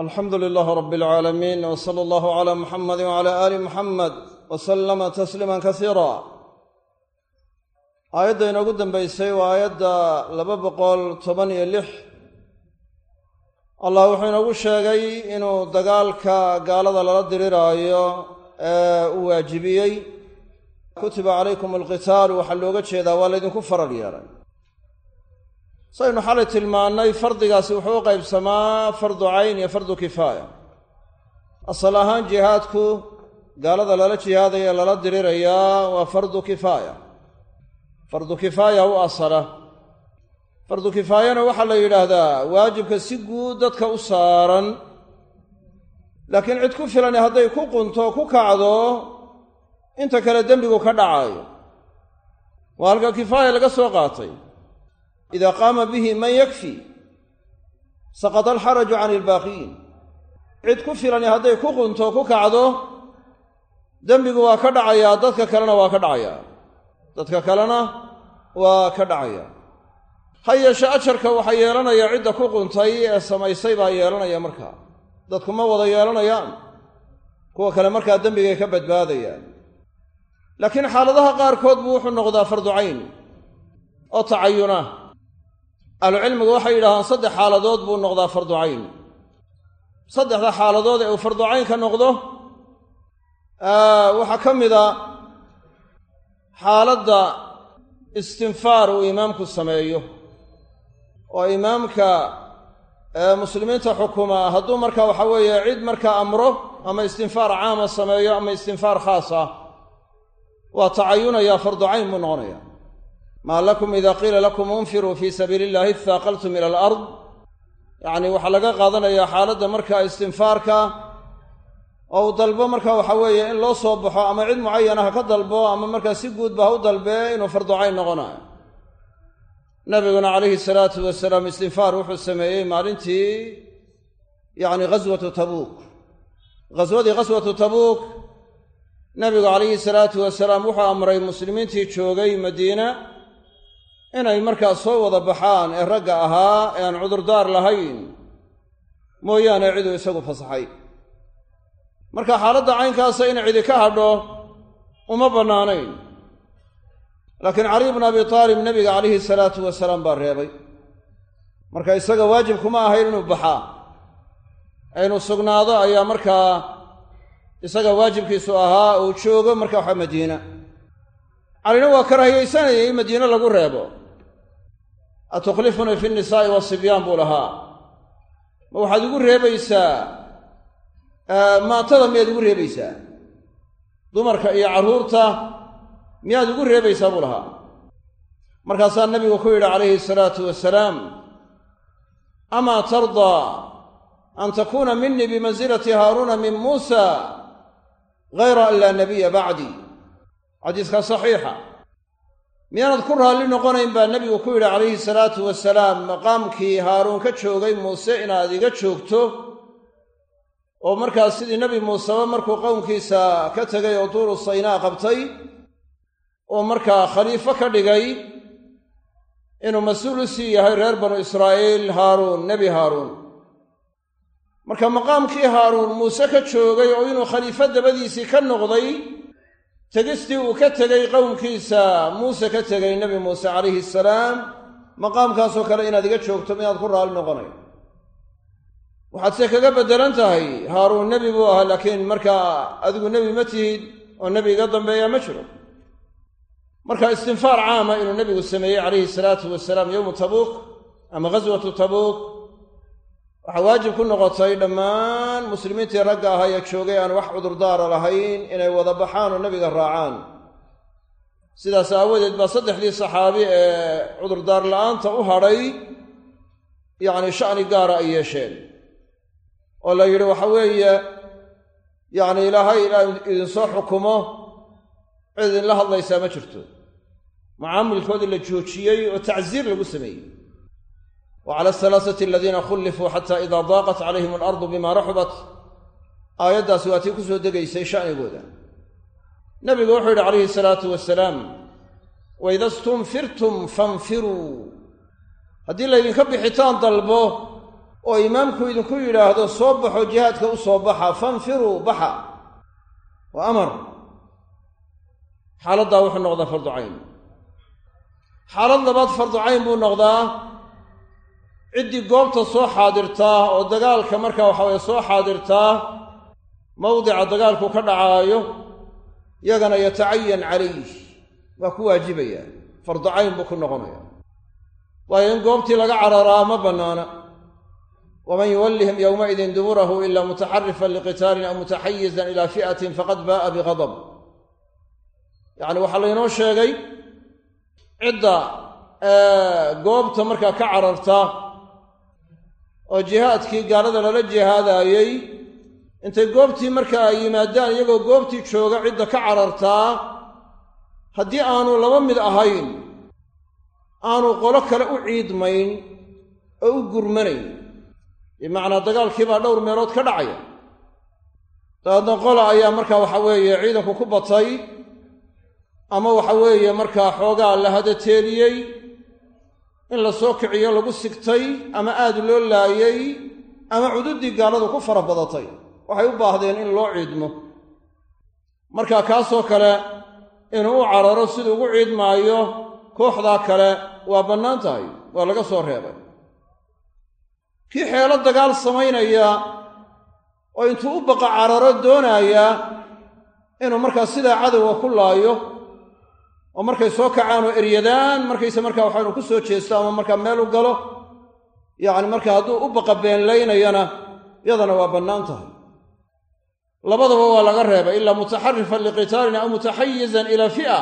alxamdu lilaahi rabi alcaalamiin w sala allahu cala muxamadi wcala aali muxamed wa sallama tasliiman kasiira aayadda inoogu dambaysay waa aayadda laba boqol toban iyo lix. Allah wuxuu inoogu sheegay inuu dagaalka gaalada lala diriraayo ee u waajibiyey. Kutiba calaykum alqitaalu waxaa looga jeedaa waa laydinku faral yeelay saynu xalay tilmaannay fardigaasi wuxuu u qaybsamaa fardu cayn iyo fardu kifaaya. Asal ahaan jihaadku gaalada lala jihaadaya ee lala dirirayaa waa fardu kifaaya. Fardu kifaaya u asala. Fardu kifaayana waxaa la yidhaahdaa waajibka si guud dadka u saaran. Laakiin cid ku filani hadday ku qunto ku kacdo inta kale dembigu ka dhacaayo. Waa halka kifaaya laga soo qaatay ida qaama bihi man yakfi saqata alxaraju can ilbaaqiyiin cid ku filani hadday ku qunto ku kacdo dembigu waa ka dhacayaa dadka kalena waa ka dhacayaa dadka kalena waa ka dhacaya ha yeeshe ajarka waxaa yeelanaya cidda ku quntay ee samaysay baa yeelanaya markaa dadku ma wada yeelanayaan kuwa kale markaa dembigay ka badbaadayaan laakiin xaaladaha qaarkood buu wuxuu noqdaa fardu oo tacayuna ahlucilmigu waxay yidhahdaan saddex xaaladood buu noqdaa fardu cayn. Saddexda xaaladood ee uu fardu cayn ka noqdo waxaa ka mida xaaladda istinfaar uu imaamku sameeyo. Oo imaamka muslimiinta xukuma hadduu marka waxa weeye cid markaa amro ama istinfaar caama sameeyo ama istinfaar khaas ah waa tacayunaya fardu cayn buu noqonaya maa lakum ida qiila lakum unfiruu fii sabiili illahi ihaaqaltum ila alard. Yacni waxaa laga qaadanayaa xaaladda markaa istinfaarka oo uu dalbo marka waxa weeye in loo soo baxo ama cid mucayana ha ka dalbo ama markaa si guudba ha u dalbee inuu fardu cayn noqonayo nabiguna calayhi salaatu wasalaam istinfaar wuxuu sameeyey maalintii yacni ghaswatu tabuuk. Ghaswadii ghaswatu tabuuk nabigu calayhi salaatu wasalaam wuxuu amray muslimiintii joogay madiina inay markaa soo wada baxaan ee ragga ahaa ee aan cudurdaar lahayn mooyaane ciduu isagu fasaxay. Marka xaaladda caynkaasa in cidi ka hadho uma bannaanayn. Laakiin caliy bnu abi taalib nebiga calayhi salaatu wasalaam baa reebay. Marka isaga waajib kuma ahayn inuu baxaa. Inuu sugnaado ayaa markaa isaga waajibkiisu ahaa uu joogo marka waxa madiina. Calina waa karaahiyaysanayay in madiine lagu reebo atuklifunii fi nisaa'i wasibyaan buu lahaa ma waxaad igu reebaysaa maatada miyaad igu reebaysaa dumarka iyo carruurta miyaad igu reebaysaa buu lahaa markaasaa nabigu ku yidhi calayhi salaatu wasalaam amaa tardaa an takuuna minii bimansilati haaruuna min muusa hayra an laa nabiya bacdi xadiiskaa saxiixa miyaanad ku raalli noqonayn baa nebigu ku yidhi calayhi salaatu wasalaam maqaamkii haaruun ka joogay muuse inaad iga joogto oo markaas sidii nebi muuseba markuu qowmkiisa ka tegay oo duuru saynaa qabtay oo markaa khaliifo ka dhigay inuu mas'uul u sii yahay reer banu israa'iil haaruun nebi haaruun. Marka maqaamkii haaruun muuse ka joogay oo inuu khaliifo dabadiisii ka noqday tegistii uu ka tegey qowmkiisa muuse ka tegay nebi muuse calayhi salaam maqaamkaasoo kale inaad iga joogto miyaad ku raalli noqonay. Waxaad se kaga beddelan tahay haaruun nebi buu ahaa laakiin markaa adigu nebi ma tihid oo nebi iga dambeeya ma jiro. Marka istinfaar caama inuu nebigu sameeyey calayhi salaatu wasalaam yowmu tabuuk ama ghaswatu tabuuk waxaa waajib ku noqotay dhammaan muslimiintii ragga ahaa joogay aan wax cudurdaara lahayn inay wada baxaan oo nebiga raacaan. Sidaas aawadeed baa saddexdii saxaabi ee cudurdaar la'aanta u hadhay yacni sha'ni gaara ay yeesheen. Oo la yidhi waxa weeye yacni ilaahay inaa idin soo xukumo cid idinla hadlaysaa ma jirto. Mucaamilkoodii la joojiyey oo tacsiir lagu sameeyey wa cala alhalaasati aladiina khullifuu xata idaa daaqat calayhim alardu bima raxubat aayaddaasi waa tii ku soo degaysay sha'nigooda nebigu wuxuu yidhi calayhi salaatu wasalaam waida stunfirtum fanfiruu haddii laydinka bixitaan dalbo oo imaamku idinku yidhaahdo soo baxo jihaadka u soo baxa fanfiruu baxa waa amar xaaladdaa wuxuu noqdaa fardu cayn xaalad labaad fardu buu noqdaa ciddii goobta soo xaadirtaa oo dagaalka markaa waxa weye soo xaadirtaa mawdica dagaalku ka dhacaayo yagana yatacayan calayh waa ku waajibaya. Fardu cayn buu ku noqonaya. Waayo in goobtii laga cararaa ma bannaana. Waman yuwallihim yowmaidin duburahu ila mutaxarifan liqitaalin aw mutaxayizan ila fi'atin faqad baa'a bigadab yacni waxaa laynoo sheegay cidda goobta markaa ka cararta oo jihaadkii gaalada lala jihaadaayey intay goobtii markaa ay yimaadaan iyagoo goobtii jooga cidda ka carartaa haddii aanu laba mid ahayn aanu qolo kale u ciidmayn oo u gurmanayn. Bimacnaa dagaalkiibaa dhowr meelood ka dhacaya. Dabeedna qola ayaa markaa waxa weeye ciidanku ku batay ama waxa weeye markaa xoogaa la hadateeliyey in la soo kiciyo lagu sigtay ama aad loo laayey ama cududdii gaaladu ku fara badatay. Waxay u baahdeen in loo ciidmo. Marka kaasoo kale inuu u cararo siduu ugu ciidmaayo kooxdaa kale waa bannaan tahay waa laga soo reebay. Kii xeelo dagaal samaynaya oo intuu u baqa cararo doonaaya inuu markaa sidaa cadowga ku laayo oo markay soo kacaan oo eryadaan markayse markaa waxaanu ku soo jeesto ama markaa meel u galo yacni marka hadduu u baqa beenlaynayana yadana waa bannaan tahay. Labadaba waa laga reebay ilaa mutaxarifan liqitaalin aw mutaxayizan ilaa fi'a.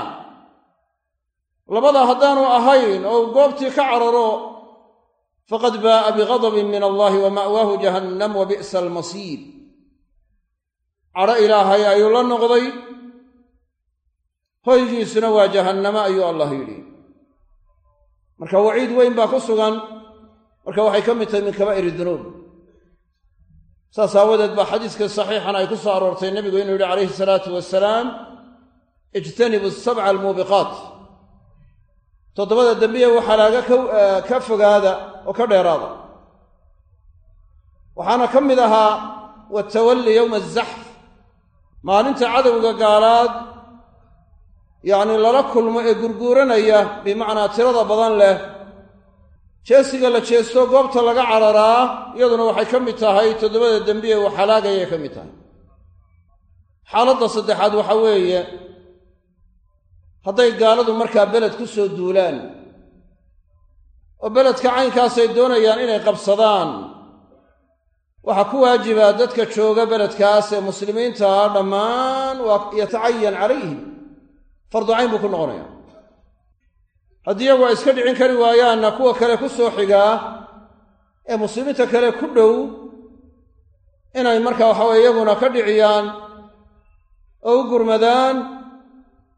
Labada haddaanu ahayn oo goobtii ka cararo faqad baa'a bigadabin min allahi wa ma'waahu jahannam wa bi'sa almasiir. Cadho ilaahay ayuu la noqday hoygiisuna waa jahannamo ayuu allah yidhi. Marka waciid weyn baa ku sugan. Marka waxay ka mid tahay min kabaa'iri dunuub. Saas aawadeed baa xadiiska saxiixan ay ku soo aroortay nebigu inuu yidhi calayhi salaatu wasalaam ijtanibu sabca almuubiqaat. Toddobada dembiye waxalaaga ka fogaada oo ka dheeraada. Waxaana ka mid ahaa watawalli yowma azaxf maalinta cadowga gaalaad yacni lala kulmo ee gurguuranaya bimacnaa tirada badan leh. Jeesiga la jeesto goobta laga cararaa iyaduna waxay ka mid tahay toddobada dembiye uu xalaagayay ka mid tahay. Xaaladda saddexaad waxa weeye hadday gaaladu markaa beled ku soo duulaan oo beledka caynkaasay doonayaan inay qabsadaan waxaa ku waajiba dadka jooga beledkaas ee muslimiintaa dhammaan waa yatacayan calayhim fardu cayn buu ku noqonaya. Haddii iyagu ay iska dhicin kari waayaanna kuwa kale ku soo xigaa ee muslimiinta kale ku dhow inay markaa waxaweye iyaguna ka dhiciyaan oo u gurmadaan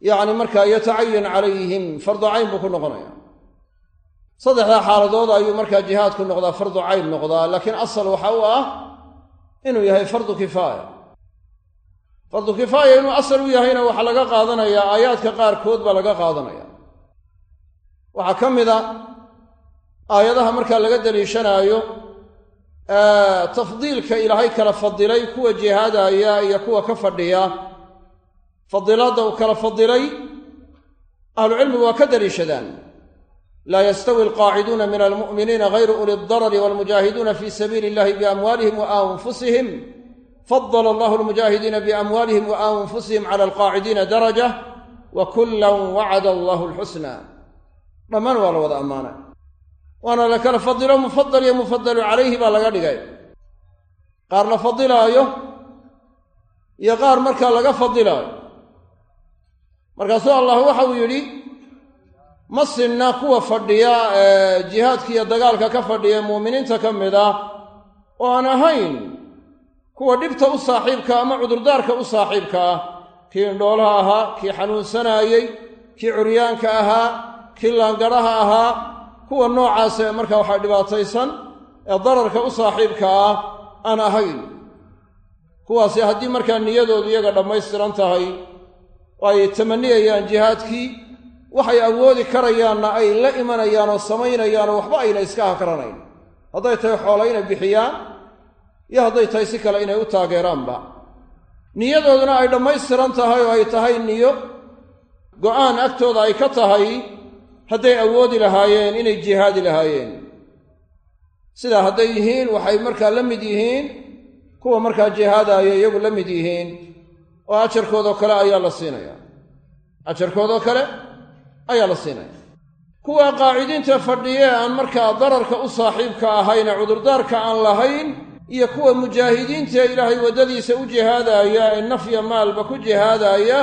yacni markaa yatacayan calayhim fardu cayn buu ku noqonaya. Saddexdaa xaaladood ayuu markaa jihaadku noqdaa fardu cayn noqdaa laakiin asal waxa u ah inuu yahay fardu kifaaya fardu kifaaya inuu asal u yahayna waxaa laga qaadanayaa aayaadka qaarkood baa laga qaadanaya. Waxaa ka mid a aayadaha markaa laga daliishanaayo tafdiilka ilaahay kala fadilay kuwa jihaadaya iyo kuwa ka fadhiya fadilaadda uu kala fadilay ahlucilmigu waa ka daliishadaan. Laa yastawi alqaaciduuna min almu'miniina hayru uli ldarari walmujaahiduuna fi sabiili illahi biamwaalihim wa anfusihim fadala allahu almujaahidiina biamwaalihim wa anfusihim cala alqaacidiina daraja wa kullan wacada allahu alxusna dhammaan waa la wada ammaanay waana la kala fadilo mufadal iyo mufadalu calayhi baa laga dhigay qaar la fadilaayo iyo qaar markaa laga fadilaayo markaasuu allah waxa uu yidhi ma sinna kuwa fadhiya jihaadka iyo dagaalka ka fadhiya muuminiinta ka oo aan ahayn kuwa dhibta u saaxiibka ama cudurdaarka u saaxiibka ah kii indhoolaha ahaa kii xanuunsanaayey kii curyaanka ahaa kii laangaraha ahaa kuwa noocaas ee markaa waxaa dhibaataysan ee dararka u saaxiibka ah aan ahayn. Kuwaasi haddii markaa niyadoodu iyaga dhammaystiran tahay oo ay tamaniyayaan jihaadkii waxay awoodi karayaanna ay la imanayaan oo samaynayaanoo waxba ayna iska hakaranayn hadday tahay xoolo inay bixiyaan iyo hadday tahay si kale inay u taageeraanba. Niyadooduna ay dhammaystiran tahay oo ay tahay niyo. Go'aan agtooda ay ka tahay hadday awoodi lahaayeen inay jihaadi lahaayeen. Sidaa hadday yihiin waxay markaa la mid yihiin kuwa markaa jihaadaaya iyagu la mid yihiin oo ajarkoodoo kale ayaa la siinaya. Ajarkoodoo kale ayaa la siinaya. Kuwa qaacidiinta fadhiye aan markaa dararka u saaxiibka ahayne cudurdaarka aan lahayn iyo kuwa mujaahidiintaee ilaahay waddadiisa u jihaadaaya ee nafya maalba ku jihaadaaya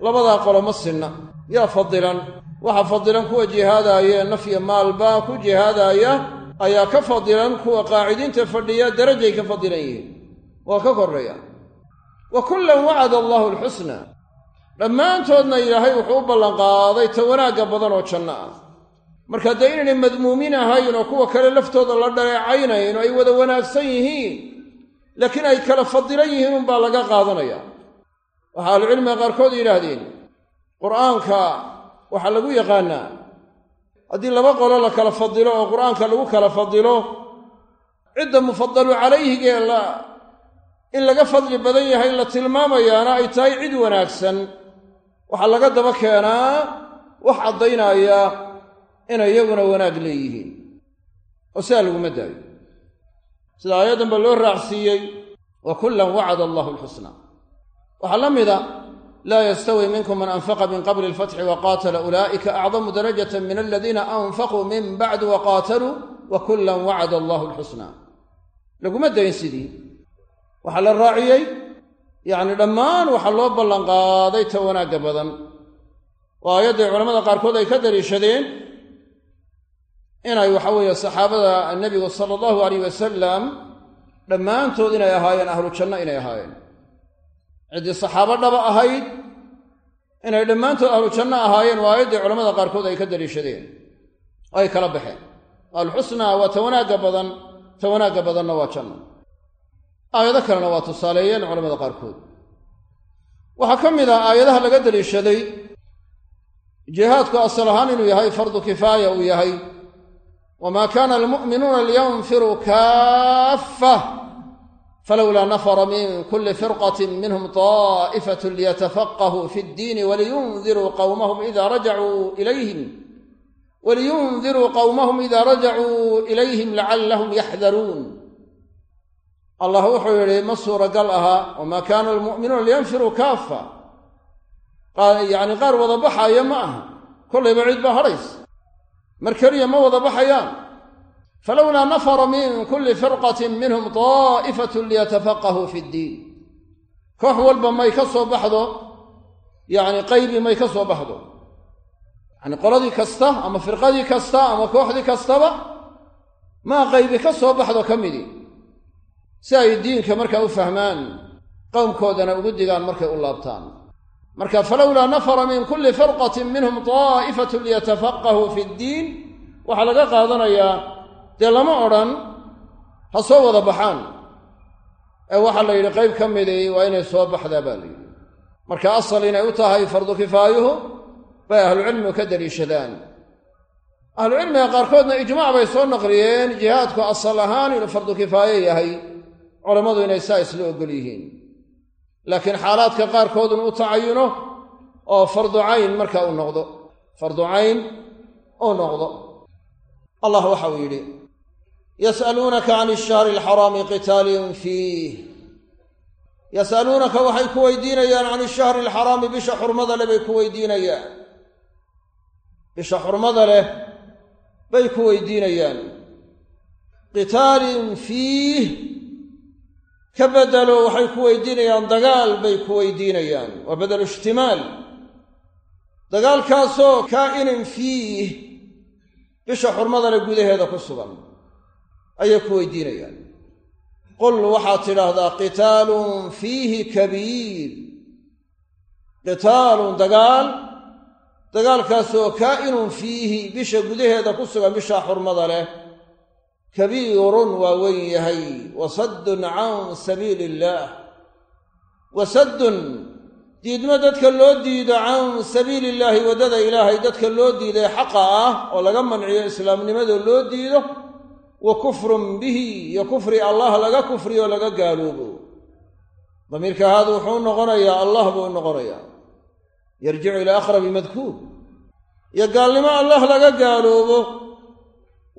labadaa qolo ma sinna. Yaa fadilan waxa fadilan kuwa jihaadaaya ee nafya maalba ku jihaadaaya ayaa ka fadilan kuwa qaacidiinta fadhiya darajay ka fadilan yihiin. Waa ka korreeya. Wa kullan wacada allahu alxusna dhammaantoodna ilaahay wuxuu u ballanqaaday ta wanaagga badan oo janno ah marka dee inaynay madmuumin ahayn oo kuwa kale laftooda la dhaleecaynayn oo ay wada wanaagsan yihiin laakiin ay kala fadilan yihiin unbaa laga qaadanaya. Waxaa ahlucilmiga qaarkood yidhaahdeen qur'aanka waxaa lagu yaqaannaa haddii laba qolo la kala fadilo oo qur'aanka lagu kala fadilo cidda mufadalu calayhigee la in laga fadli badan yahay la tilmaamayaana ay tahay cid wanaagsan. Waxaa laga daba keenaa wax caddaynaya inay iyaguna wanaag leeyihiin. Oo sidaa laguma daayo. Sida aayaddanba loo raacsiiyey wa kullan wacada allahu alxusna waxaa la mida laa yastawi minkum man anfaqa min qabli alfatxi wa qaatala ulaa'ika acdamu darajatan min aladiina anfaquu min bacdi wa qaataluu wa kullan wacada allahu alxusna laguma dayn sidii. Waxaa la raaciyey yacni dhammaan waxaa loo ballanqaaday ta wanaagga badan. Oo aayadday culamada qaarkood ay ka daliishadeen inay waxa weeye saxaabada nebigu sala allahu alayh wasalam dhammaantood inay ahaayeen ahlu janno inay ahaayeen. Ciddii saxaabo dhaba ahayd inay dhammaantood ahlu janno ahaayeen waa aayaddii culamada qaarkood ay ka daliishadeen ay kala baxeen. Alxusnaa waa ta wanaagga badan ta wanaagga badanna waa janno aayado kalena waa tusaaleeyeen culamada qaarkood. Waxaa ka mid ah aayadaha laga daliishaday jihaadku asal ahaan inuu yahay fardu kifaaya uu yahay wma kana almu'minuuna liyanfiruu kaaffa falowlaa nafara min kuli firqati minhum طaa'ifat liyatafaqahuu fi اddiini waliyundiruu qawmahum ida rajacuu ilayhim waliyundiruu qowmahum ida rajacuu ilayhim lacallahum yaxdaruun allah wuxuu yidhi ma suuragal ahaa wamaa kaana almu'minuuna liyanfiruu kaaffa yacni qaar wada baxaaya ma aha kollayba cid baa hadhaysa mar keliya ma wada baxayaan. Falowlaa nafara min kulli firqatin minhum daa'ifatun liyatafaqahuu fi ddiin koox walba may ka soo baxdo yacni qaybi may ka soo baxdo. Yacni qoladii kasta ama firqadii kasta ama kooxdii kastaba maa qaybi ka soo baxdo ka midii si ay diinka markaa u fahmaan qowmkoodana ugu digaan markay u laabtaan marka falowlaa nafara min kulli firqatin minhum daa'ifatun liyatafaqahuu fi ddiin. Waxaa laga qaadanayaa dee lama odhan ha soo wada baxaan. Ee waxaa la yidhi qayb ka midii waa inay soo baxdaa baa la yidhi. Marka asal inay u tahay fardu kifaayuhu bay ahlucilmigu ka daliishadaan ahlucilmiga qaarkoodna ijmaac bay soo naqliyeen jihaadku asal ahaan inuu fardu yahay culammadu inay saa isla ogol yihiin laakiin xaalaadka qaarkoodun u tacayuno oo fardu cayn marka uu noqdo. Fardu cayn uu noqdo. Allah waxa uu yidhi yas'aluunaka can ishahri alxaraami qitaalin fiih. Yas'aluunaka waxay ku weydiinayaan can ishahri alxaraami bisha xurmada leh bay ku weydiinayaan. Bisha xurmada leh bay ku weydiinayaan. Qitaalin fiih ka bedelo waxay ku weydiinayaan dagaal bay ku weydiinayaan. Waa bedelu ishtimaal dagaalkaasoo kaa'inin fiih bisha xurmadale gudaheeda ku sugan ayay ku weydiinayaan. Qul waxaad tidhaahdaa qitaalun fiihi kabiir. Qitaalun dagaal. Dagaalkaasoo kaa'inun fiihi bisha gudaheeda ku sugan bishaa xurmada leh kabiirun waa weyn yahay wasaddun can sabiili illaah wasaddun diidmo dadka loo diido can sabiili illaahi waddada ilaahay dadka loo diiday xaqa ah oo laga manciyo islaamnimada loo diido wa kufrun bihi iyo kufri allah laga kufriyo laga gaaloobo. Damiirka haada wuxuu u noqonayaa allah buu u noqonayaa. Yarjicu ilaa aqrabi madkuur. Iyo gaalnimo allah laga gaaloobo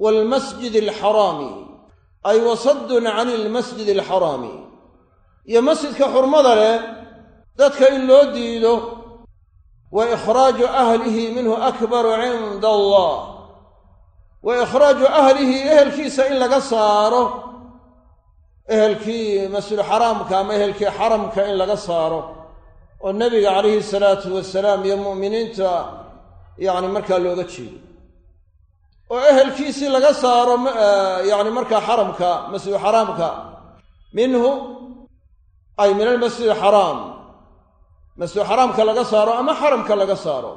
waalmasjid alxaraami ay wasaddun cani ilmasjid alxaraami iyo masjidka xurmada leh dadka in loo diido wa ikhraaju ahlihi minhu akbaru cinda allah wa ikhraaju ahlihi ehelkiisa in laga saaro ehelkii masjidu xaraamka ama ehelkii xaramka in laga saaro oo nebiga calayhi salaatu wasalaam iyo mu'miniinta yacni markaa looga jeedo oo ehelkiisii laga saaro yacni markaa xaramka masjidu xaraamka. Minhu ay min almasjid xaraam. Masjidu xaraamka laga saaro ama xaramka laga saaro?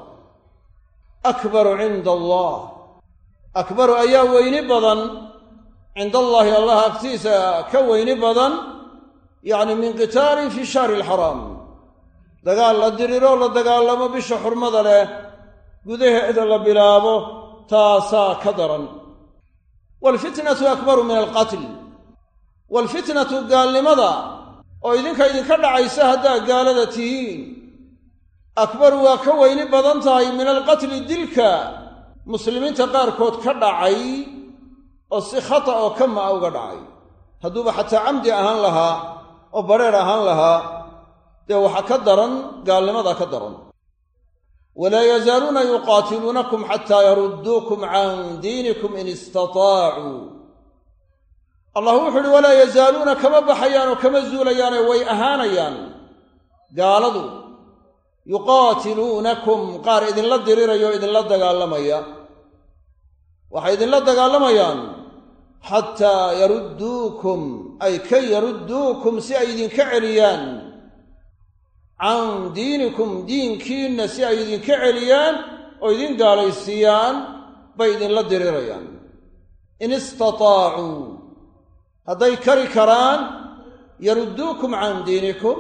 Akbaru cinda allah akbaru ayaa weyni badan. Cinda allaahi allah agtiisa ka weyni badan yacni min qitaalin fi shahri alxaraam dagaal la diriro la dagaalamo bisha xurmada leh. Gudaheeda la bilaabo taasaa ka daran. Waalfitnatu akbaru min alqatl. Waalfitnatu gaalnimada oo idinka idinka dhacaysa haddaa gaalada tihiin. Akbaru waa ka weyni badan tahay min alqatli dilka. Muslimiinta qaarkood ka dhacay oo si khata oo kama a uga dhacay. Hadduuba xataa camdi ahaan lahaa oo badrheer ahaan lahaa dee waxaa ka daran gaalnimadaa ka daran walaa yazaaluuna yuqaatiluunakum xataa yarudduukum can diinikum in istataacuu allah wuxu uhi walaa yazaaluuna kama baxayaan oo kama zuulayaane way ahaanayaan gaaladu yuqaatiluunakum qaar idinla diriraya oo idinla dagaalamaya waxay idinla dagaalamayaan xataa yarudduukum ay ka yarudduukum si ay idinka celiyaan can diinikum diinkiinna si ay idinka celiyaan oo idin gaalaysiiyaan bay idinla dirirayaan in istataacuu hadday kari karaan yarudduukum can diinikum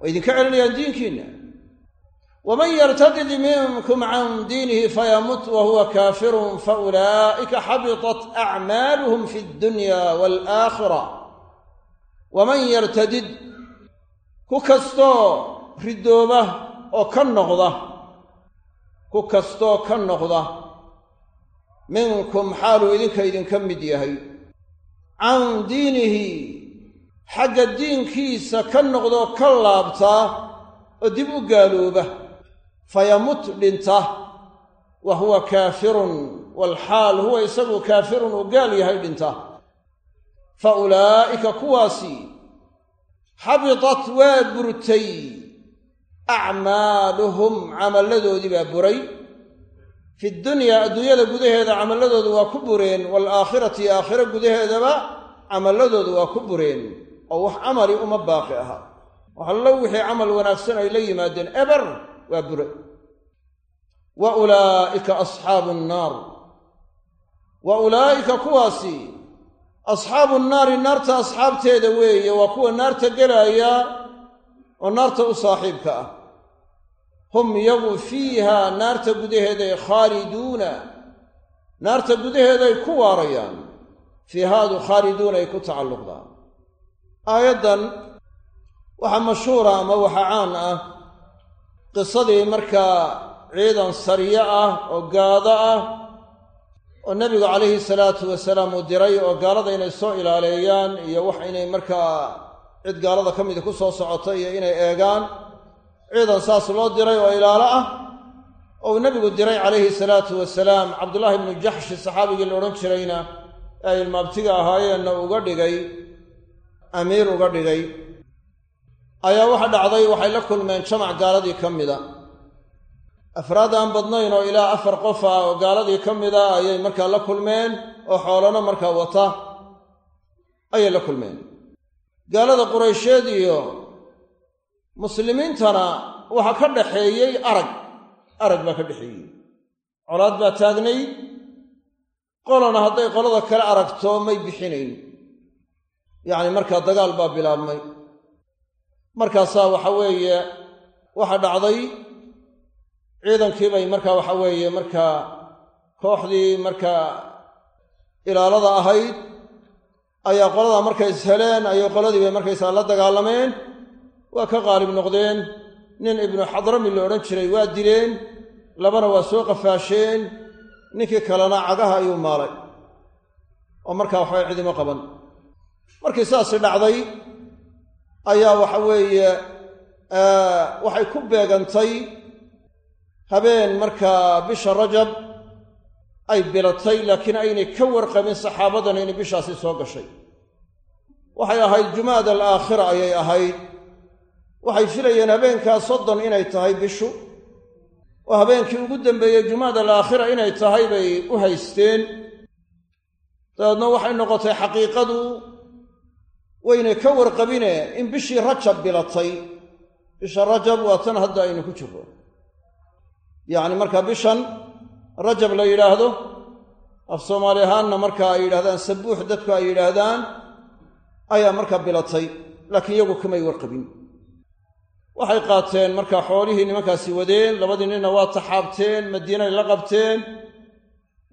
way idinka celinayaan diinkiinna. Waman yartadid minkum can diinihi fayamut wa huwa kaafirun faulaa'ika xabitat acmaaluhum fi addunya waalaakhira waman yartadid ku kastoo ridooba oo ka noqda. Ku kastoo ka noqda. Minkum xaaluu idinka idinka mid yahay. Can diinihi xagga diinkiisa ka noqdoo ka laabtaa oo dib u gaalooba. Fayamut dhinta wa huwa kaafirun walxaal huwa isagu kaafirun uu gaal yahay dhinta. Fa ulaa'ika kuwaasi xabitat waa burtay. Acmaaluhum camalladoodii baa buray. Fi dunyaa adduunyada gudaheeda camalladoodu waa ku bureen waalaakhirati aakhiro gudaheedaba camalladoodu waa ku bureen. Oo wax camali uma baaqi aha. Waxallo wixii camal wanaagsan ay la yimaadeen eber waa bure. Wa ulaa'ika asxaabu nnaar. Wa ulaa'ika kuwaasi asxaabu nnaari naarta asxaabteeda weeye waa kuwa naarta gelaaya oo naarta u saaxiibka ah. Hum iyagu fiiha naarta gudaheeday khaaliduuna naarta gudaheeday ku waarayaan. Fiihaadu khaaliduuna ay ku tacalluqdaan. Aayaddan waxaa mashhuura ama waxaa caan ah qisadii markaa ciidan sariye ah oo gaado ah oo nebigu calayhi salaatu wasalaam uu diray oo gaalada inay soo ilaaleeyaan iyo wax inay markaa cid gaalada ka mida ku soo socoto iyo inay eegaan ciidan saas loo diray oo ilaalo ah oo uu nebigu diray calayhi salaatu wasalaam cabdullaahi ibnu jaxshi saxaabigii la odhan jirayna ee ay ilmaabtiga ahaayeenna uga dhigay amiir uga dhigay ayaa waxa dhacday waxay la kulmeen jamac gaaladii ka mida afraad aan badnayn oo ilaa afar qof ah oo gaaladii ka mida ayay markaa la kulmeen oo xoolana markaa wata. Ayay la kulmeen. Gaalada quraysheed iyo muslimiintana waxaa ka dhaxeeyey arag. Arag baa ka dhexeeyey colaad baa taagnayd qolana hadday qolada kale aragto may bixinayn. Yacni markaa dagaal baa bilaabmay. Markaasaa waxa weeye waxa dhacday ciidankii bay markaa waxa weeye markaa kooxdii markaa ilaalada ahayd ayaa qoladaa markay is heleen ayay qoladii bay markaysaa la dagaalameen. Waa ka qaalib noqdeen nin ibnu xadrami la odhan jiray waa dileen labana waa soo qafaasheen ninkii kalena cagaha ayuu maalay. Oo markaa waxbay cidimo qaban. Markii saasi dhacday ayaa waxa weeye waxay ku beegantay habeen markaa bisha rajab ay bilatay laakiin aynay ka warqabin saxaabadana inay bishaasi soo gashay. Waxay ahayd jumaada alaakhira ayay ahayd. Waxay filayeen habeenkaa soddon inay tahay bishu. Oo habeenkii ugu dambeeyey jumaada alaakhira inay tahay bay u haysteen. Dabeedna waxay noqotay xaqiiqadu waynay ka warqabine in bishii rajab bilatay. Bisha rajab waa tan hadda aynu ku jirro yacni markaa bishan rajab la yidhaahdo af soomaali ahaanna marka ay yidhahdaan sabuux dadku ay yidhaahdaan ayaa markaa bilatay laakiin iyagu kamay warqabin. Waxay qaateen markaa xoolihii nimankaasi wadeen labadii ninna waa taxaabteen madiinay la qabteen.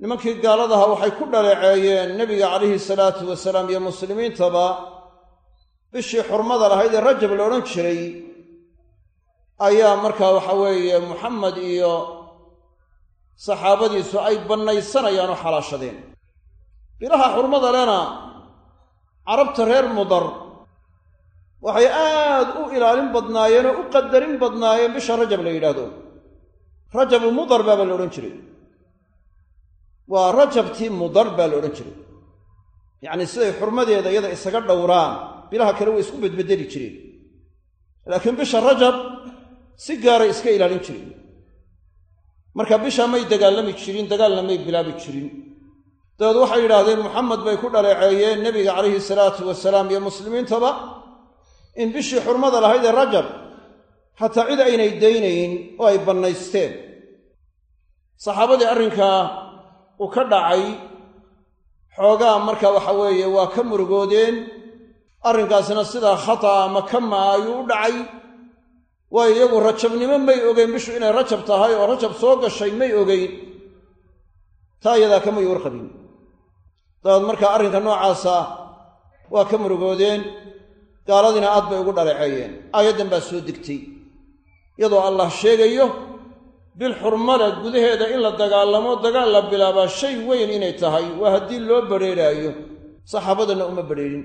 Nimankii gaaladaha waxay ku dhaleeceeyeen nebiga calayhi salaatu wasalaam iyo muslimiintaba. Bishii xurmada lahayd ee rajab la odhan jiray ayaa markaa waxa weeye muxamed iyo saxaabadiisu ay bannaysanayaan oo xalaashadeen. Bilaha xurmada lena carabta reer mudar waxay aad u ilaalin badnaayeen oo u qadarin badnaayeen bisha rajab la yidhaahdo. Rajabu mudar baaba la odhan jiray. Waa rajabtii mudar baa la odhan jiray. Yacnii siday xurmadeeda iyada isaga dhowraan bilaha kale way isku bedbedeli jireen. Laakiin bisha rajab si gaaray iska ilaalin jireen marka bisha may dagaalami jirin dagaalna may bilaabi jirin. Dabeed waxay yidhaahdeen muxamed bay ku dhaleeceeyeen nebiga calayhi salaatu wasalaam iyo muslimiintaba. In bishii xurmada lahayd ee rajab xataa cid aynay daynayn oo ay bannaysteen. Saxaabadii arrinkaa uu ka dhacay xoogaa marka waxa weeye waa ka murugoodeen arrinkaasina sidaa khata ama kama ayuu u dhacay waayo iyagu rajabnimo may ogeyn bishu inay rajab tahay oo rajab soo gashay may ogeyn. Taa iyadaa kamay warqabin. Dabeed markaa arrinka noocaasa waa ka murugoodeen gaaladiina aad bay ugu dhaleeceeyeen. Aayaddan baa soo degtay iyadoo allah sheegayo bil xurmale gudaheeda in la dagaalamo dagaal la bilaabaa shay weyn inay tahay waa haddii loo badrheeraayo saxaabadana uma badrheerin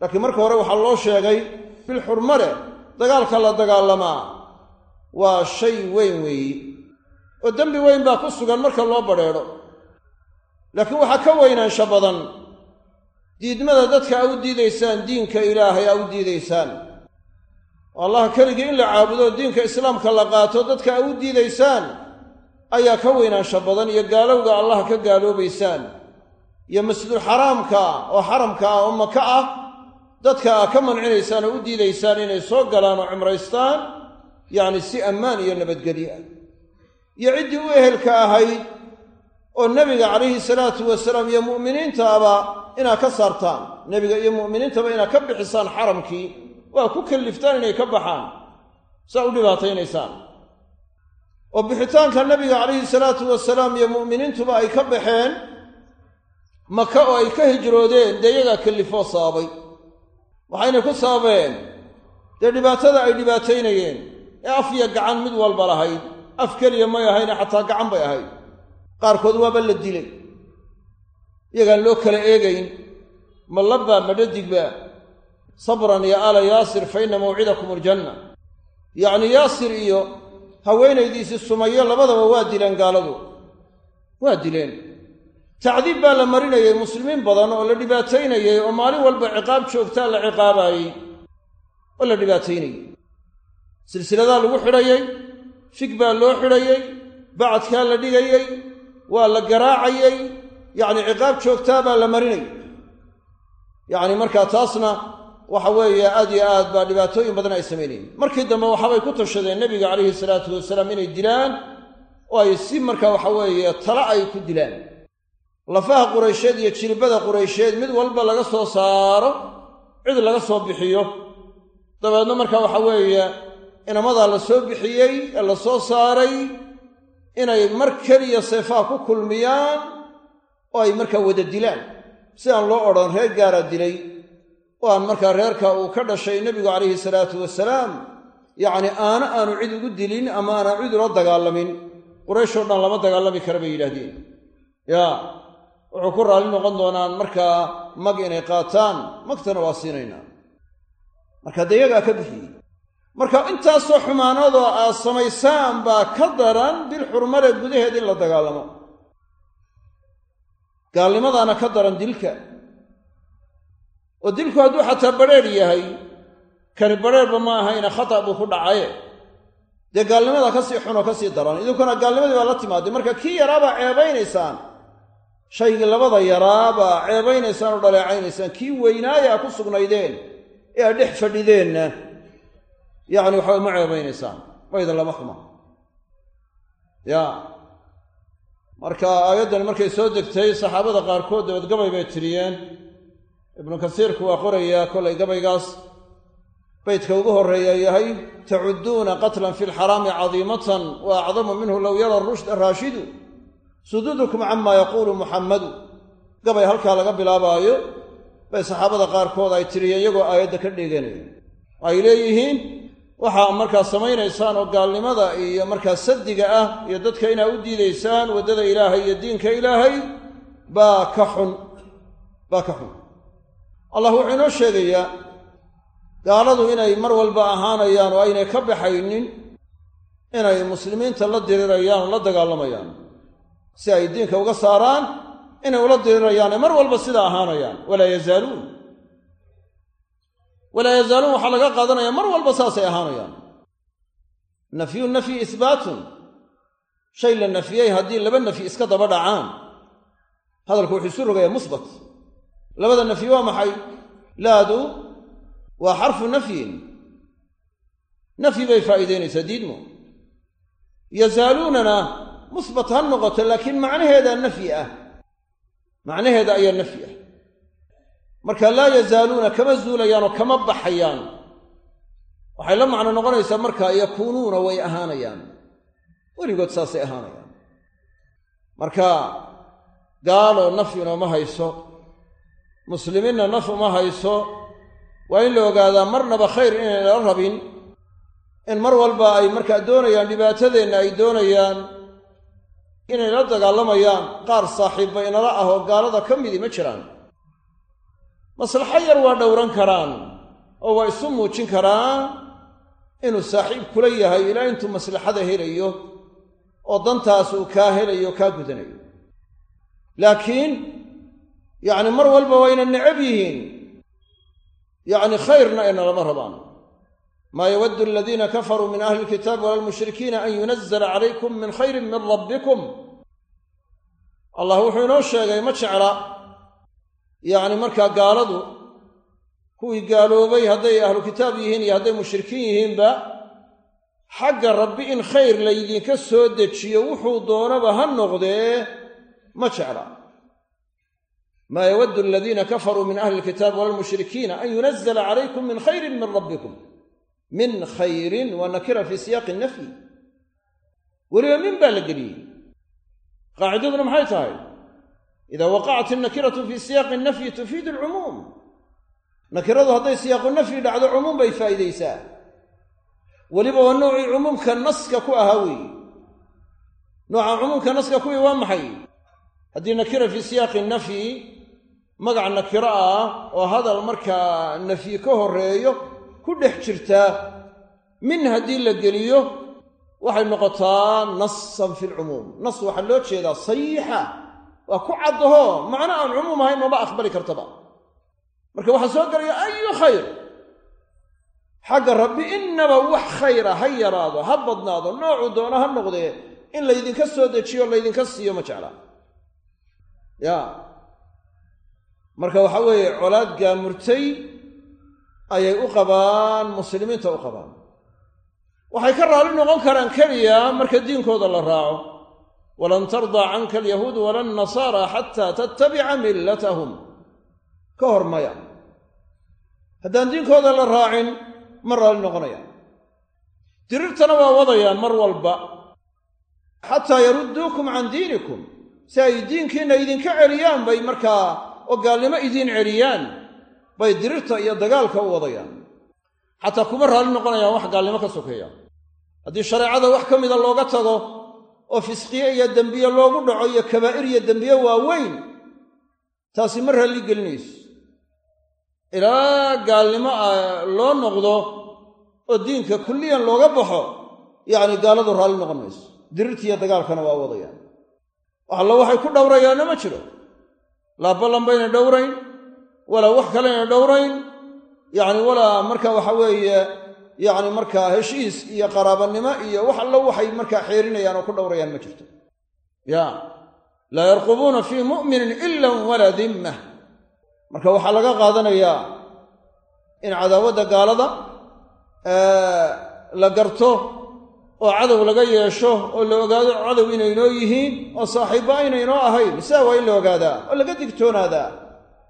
laakiin marka hore waxaa loo sheegay bil xurmale dagaalka la dagaalamaa waa shay weyn weeye oo dembi weyn baa ku sugan marka loo badrheedho laakiin waxaa ka weynaansha badan diidmada dadka a u diidaysaan diinka ilaahay a u diidaysaan. Oo allah keligii in la caabudo diinka islaamka la qaato dadka a u diidaysaan ayaa ka weynaansha badan iyo gaalowga allah ka gaaloobaysaan iyo masjidul xaraamka oo xaramka ah oo maka ah dadka a ka mancinaysaan oo u diidaysaan inay soo galaan oo cimraystaan yacni si ammaan iyo nabadgelyo ah. Iyo ciddii u ehelka ahayd oo nebiga calayhi salaatu wasalaam iyo mu'miniintaaba inaad ka saartaan nebiga iyo mu'miniintaba inaad ka bixisaan xaramkii waa ku kalliftaan inay ka baxaan saa u dhibaataynaysaan. Oo bixitaanka nebiga calayhi salaatu wasalaam iyo mu'miniintuba ay ka baxeen maka oo ay ka hijroodeen dee iyagaa kallifoo sababay waxayna ku sababeen dee dhibaatada ay dhibaataynayeen ee af iyo gacan mid walba lahayd af keliya may ahayne xataa gacan bay ahayd. Qaarkood waaba la dilay. Iyagaan loo kala eegayn ma labbaa ma dhadigba sabran ya aala yaasir fa inna mawcidakum aljanna. Yacni yaasir iyo haweenaydiisii sumayo labadaba waa dileen gaaladu. Waa dileen tacdiib baa la marinayay muslimiin badan oo la dhibaataynayay oo maalin walba ciqaab joogtaa la ciqaabaayey oo la dhibaataynayey silsiladaa lagu xidhayey fig baa loo xidhayey bacadkaa la dhigayey waa la garaacayey yacni ciqaab joogtaa baa la marinayay. yacni markaa taasna waxa weeye aad iyo aad baa dhibaatooyin badan ay samaynayeen. markii dambe waxaabay ku tashadeen nebiga calayhi salaatu wasalaam inay dilaan oo ay si markaa waxa weeye tala ay ku dilaan lafaha quraysheed iyo jilbada quraysheed mid walba laga soo saaro cid laga soo bixiyo. Dabeedna marka waxa weeye inamadaa la soo bixiyey ee la soo saaray inay mar keliya seefaha ku kulmiyaan oo ay markaa wada dilaan. Si aan loo odhan reer gaara dilay. Oo aan markaa reerka uu ka dhashay nebigu calayhi salaatu wasalaam yacni aana aanu cid ugu dilin ama aanaan cid ula dagaalamin. Qurayshoo dhan lama dagaalami kara bay yidhaahdeen. Yaa wuxuu ku raalli noqon doonaan markaa mag inay qaataan magtana waa siinaynaa. Marka dee yagaa ka bixiyey marka intaasoo xumaanadoo aad samaysaan baa ka daran bil xurmale gudaheed in la dagaalamo. Gaalnimadaana ka daran dilka. Oo dilku hadduu xataa badrheer yahay kani badrheerba ma ahayna khata' buu ku dhacaye. Dee gaalnimada ka sii xunoo ka sii daran idinkuna gaalnimadii baa la timaadday. Marka kii yaraabaa ceebaynaysaan shaygii labada yaraabaa ceebaynaysaan oo dhaleecaynaysaan kii weynaaya a ku sugnaydeen ee aad dhex fadhideenna yacni waxaba ma ceebaynaysaan maydan lama xuma ya. Marka aayaddan markay soo degtay saxaabada qaarkood dabad gabay bay tiriyeen. Ibnu kasiirku waa qorayaa kolay gabaygaas. Beydka ugu horreeya yahay tacudduuna qatlan fi lxaraami cadiimatan wa acdamu minhu low yara rushda raashidu suduudukum camaa yaquulu muxammadu gabay halkaa laga bilaabaayo bay saxaabada qaarkood ay tiriyeen iyagoo aayadda ka dheeganaya ay leeyihiin waxaa markaa samaynaysaan oo gaalnimada iyo markaa saddiga ah iyo dadka inaa u diidaysaan waddada ilaahay iyo diinka ilaahay baa ka xun baa ka xun. Allah wuxuu inoo sheegayaa gaaladu inay mar walba ahaanayaan oo aynay ka baxaynin inay muslimiinta la dirirayaan oo la dagaalamayaan si ay diinka uga saaraan inay ula dirirayaane mar walba sidaa ahaanayaan. Walaa yazaaluun. Walaa yazaaluun waxaa laga qaadanaya mar walba saasay ahaanayaan. Nafyu nafyi ihbaatun shay la nafiyey haddii laba nafyi iska daba dhacaan. Hadalku wuxuu isu rogayaa musbat. Labada nafyi waa maxay? Laadu waa xarfu nafyin. Nafyi bay faa'iideynaysaa diidmo. Yazaaluunana musbat ha noqoto laakiin macnaheedaa nafyi ah. Macnaheeda ayaa nafyi ah. Marka laa yazaaluuna kama zuulayaan oo kama baxayaan. Waxay la macno noqonaysaa markaa yakuunuuna way ahaanayaan. Weligood saasay ahaanayaan. Marka gaalo nafyuna ma hayso muslimiinna naf uma hayso waa in la ogaadaa marnaba khayr inay la rabin in mar walba ay markaa doonayaan dhibaatadeenna ay doonayaan inay la dagaalamayaan qaar saaxiibba inala ah oo gaalada ka midi ma jiraan. Maslaxo yar waa dhowran karaan oo waa isu muujin karaan inuu saaxiib kula yahay ilaa intuu maslaxada helayo oo dantaas uu kaa helayo kaa gudanayo. Laakiin yacni mar walba waa yna necab yihiin. Yacni khayrna ayna lama rabaan maa yawaddu aladiina kafaruu min ahli ilkitaabi wala lmushrikiina an yunazala calaykum min khayrin min rabbikum. Allah wuxuu inoo sheegay ma jecla. Yacni markaa gaaladu kuwii gaaloobay hadday ahlu kitaab yihiin iyo hadday mushrikiin yihiinba xagga rabbi in khayr laydinka soo dejiyo wuxuu doonaba ha noqdee. Ma jecla. Maa yawaddu aladiina kafaruu min ahli ilkitaabi wala lmushrikiina an yunazala calaykum min khayrin min rabbikum min khayrin waa nakira fii siyaaqi nafyi weliba min baa la geliyey. Qaacidaduna maxay tahay? Idaa waqacat innakiratu fii siyaaqi nafyi tufiidu alcumuum nakiradu hadday siyaaqu nafyi dhacdo cumuum bay faa'iidaysaa. Weliba waa noocii cumuumka naska ku ahaa weeye nooca cumuumka naska kuwii waa maxay? Haddii nakira fii siyaaqi nafyi magac nakiro ah oo hadal markaa nafyi ka horreeyo ku dhex jirtaa min haddii la geliyo waxay noqotaa nasan fi lcumuum nas waxaa loo jeedaa sayiixa waa ku caddaho macno aan cumuum ahayn maba aqbali kartaba. Marka waxaa soo gelaya ayu khayr. Xagga rabbi innaba wax khayra ha yaraado ha badnaado noocuu doono ha noqdee in laydinka soo dejiyo laydinka siiyo ma jeclaa ya marka waxa weeye colaad gaamurtay ayay u qabaan muslimiinta u qabaan. Waxay ka raalli noqon karaan keliya marka diinkooda la raaco. Walan tardaa canka alyahuudu wala annasaara xataa tattabica millatahum. Ka hor maya. Haddaan diinkooda la raacin ma raalli noqonayaan. Dirirtana waa wadayaan mar walba. Xataa yarudduukum can diinikum. Si ay diinkiinna idinka celiyaan bay markaa oo gaalnimo idiin celiyaan bay dirirta iyo dagaalka u wadayaan. Xataa kuma raalli noqonayaan wax gaalnimo ka sokeeya. Haddii shareecada wax ka mida looga tago oo fisqiye iyo dembiye loogu dhaco iyo kabaa'ir iyo dembiye waaweyn taasi ma raalli gelinayso. Ilaa gaalnimo loo noqdo oo diinka kulliyan looga baxo yacni gaaladu raalli noqon mayso dirirtiiyo dagaalkana waa wadayaan. Alla waxay ku dhowrayaanna ma jiro. Laa ballan bayna dhowrayn walaa wax kalena dhowrayn. Yacni walaa marka waxa weeye yacni markaa heshiis iyo qaraabanimo iyo wax allo waxay markaa xeerinayaan oo ku dhowrayaan ma jirto. Ya laa yarqubuuna fii mu'minin ilan walaa dimma marka waxaa laga qaadanayaa in cadaawadda gaalada la garto oo cadow laga yeesho oo la ogaado cadow inaynoo yihiin oo saaxiibba aynaynoo ahayn sidaa waa in la ogaadaa oo laga digtoonaadaa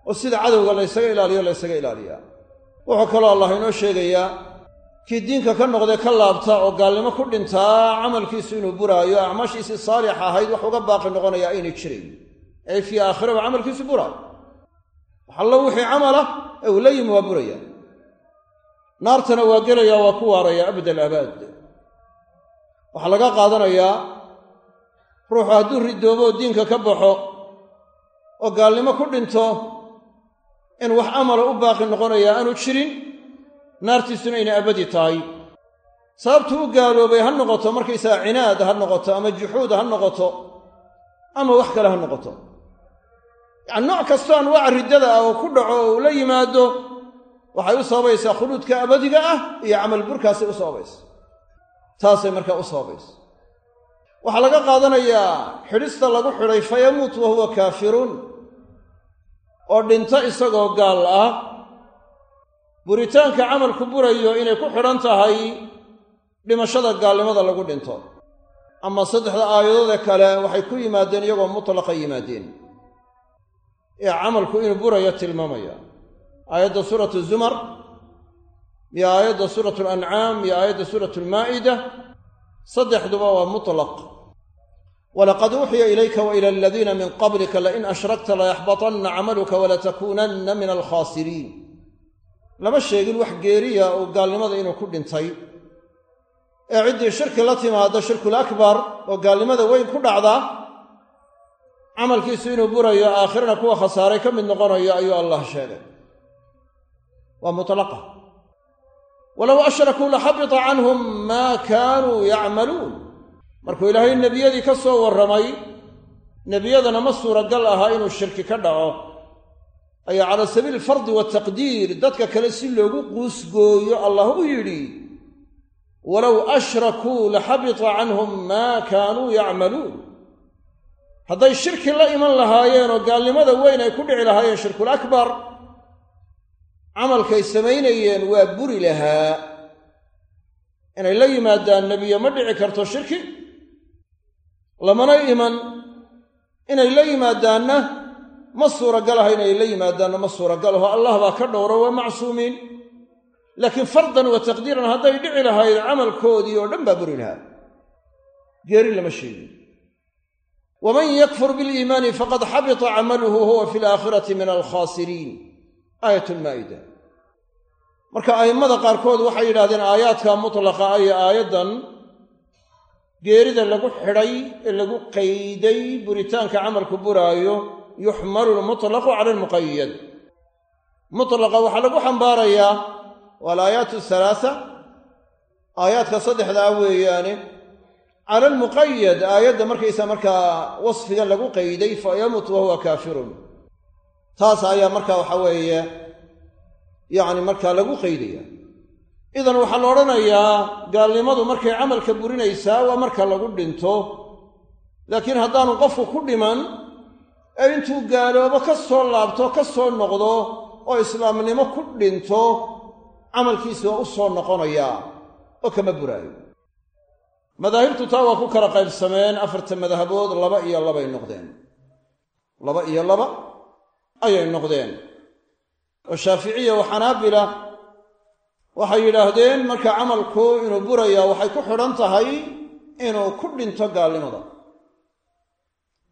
oo sida cadowga laysaga ilaaliyo laysaga ilaaliyaa wuxuu kaloo allah inoo sheegayaa kii diinka ka noqdee ka laabta oo gaalnimo ku dhintaa camalkiisu inuu buraayo acmaashiisii saalixa ahayd wax uga baaqi noqonaya aynay jirayn ee fii aakhiraba camalkiisu buraayo. Waxallo wixii camala ee uu la yimi waa buraya. Naartana waa gelaya waa ku waaraya abad alabaad waxaa laga qaadanayaa ruuxu hadduu ridoobo oo diinka ka baxo oo gaalnimo ku dhinto in wax amala u baaqi noqonaya aanu jirin naartiisuna inay abadi tahay. Sababtuu u gaaloobay ha noqoto markaysaga cinaad ha noqoto ama juxuud ha noqoto ama wax kale ha noqoto. Yacani nooc kastoo anwaaca riddada ah oo ku dhaco oo uu la yimaado waxay u sababaysaa khuluudka abadiga ah iyo camal burkaasay u sababaysa taasay markaa u sababaysa waxaa laga qaadanayaa xidhista lagu xidhay fayamuut wa huwa kaafiruun oo dhinto isagoo gaal ah buritaanka camalku burayo inay ku xidhan tahay dhimashada gaalnimada lagu dhinto. Ama saddexda aayadoode kale waxay ku yimaadeen iyagoo mutlaqa yimaadeen. Ee camalku inuu burayo tilmaamaya. Aayadda suuratu zumar iyo aayadda suuratu alancaam iyo aayadda suuratu almaa'ida saddexduba waa mutlaq walaqad uuxiya ilayka wa ila aladiina min qablika lain ashrakta layaxbatanna camaluka walatakuunanna min alkhaasiriin lama sheegin wax geeriya oo gaalnimada inuu ku dhintay ee ciddii shirki la timaada shirkul akbar oo gaalnimada weyn ku dhacda camalkiisu inuu burayo aakhirana kuwa khasaaray ka mid noqonayo ayuu allah sheegay waa mutlaqa walow ashrakuu laxabita canhum maa kaanuu yacmaluun markuu ilaahay nebiyadii ka soo warramay nebiyadana ma suuragal ahaa inuu shirki ka dhaco. Ayaa cala sabiili alfardi wataqdiir dadka kale si loogu quusgooyo allah u yidhi walow ashrakuu laxabita canhum maa kaanuu yacmaluun. Hadday shirki la iman lahaayeen oo gaalnimada weyn ay ku dhici lahaayeen shirkul akbar camalkay samaynayeen waa buri lahaa. Inay la yimaadaan nebiyo ma dhici karto shirki lamana iman inay la yimaadaanna ma suuragal aha inay la yimaadaanna ma suuragal aho allah baa ka dhowro waa macsuumiin. Laakiin fardan wa taqdiiran hadday dhici lahayd camalkoodii oo dhan baa buri lahaa. Geeri lama sheegin. Waman yakfur biliimaani faqad xabita camaluhu huwa fi alaakhirati min alkhaasiriin. Aayat lmaa'ida marka a'immada qaarkood waxay yidhahdeen aayaadka mutlaqa ayo aayaddan geerida lagu xidhay ee lagu qayday buritaanka camalku buraayo yuxmalu lmutlaqu cala almuqayad mutlaqa waxaa lagu xambaarayaa waa alaayaat halaasa aayaadka saddexdaa weeyaane. Cala almuqayad aayadda markaysa markaa wasfiga lagu qayday fa yamut wa huwa kaafirun. Taas ayaa marka waxa weeye yacni markaa lagu qaydaya idan waxaa la odhanayaa gaalnimadu markay camalka burinaysaa waa marka lagu dhinto. Laakiin haddaanu qofku ku dhiman ee intuu gaaloobo ka soo laabto ka soo noqdo oo islaamnimo ku dhinto camalkiisi waa u soo noqonayaa oo kama buraayo. Madaahibtu taa waa ku kala qaybsameen afarta madhabood laba iyo labay noqdeen. Laba iyo laba ayay noqdeen. Oo shaaficiya oo xanaabila waxay yidhaahdeen marka camalku inuu burayaa waxay ku xidhan tahay inuu ku dhinto gaalnimada.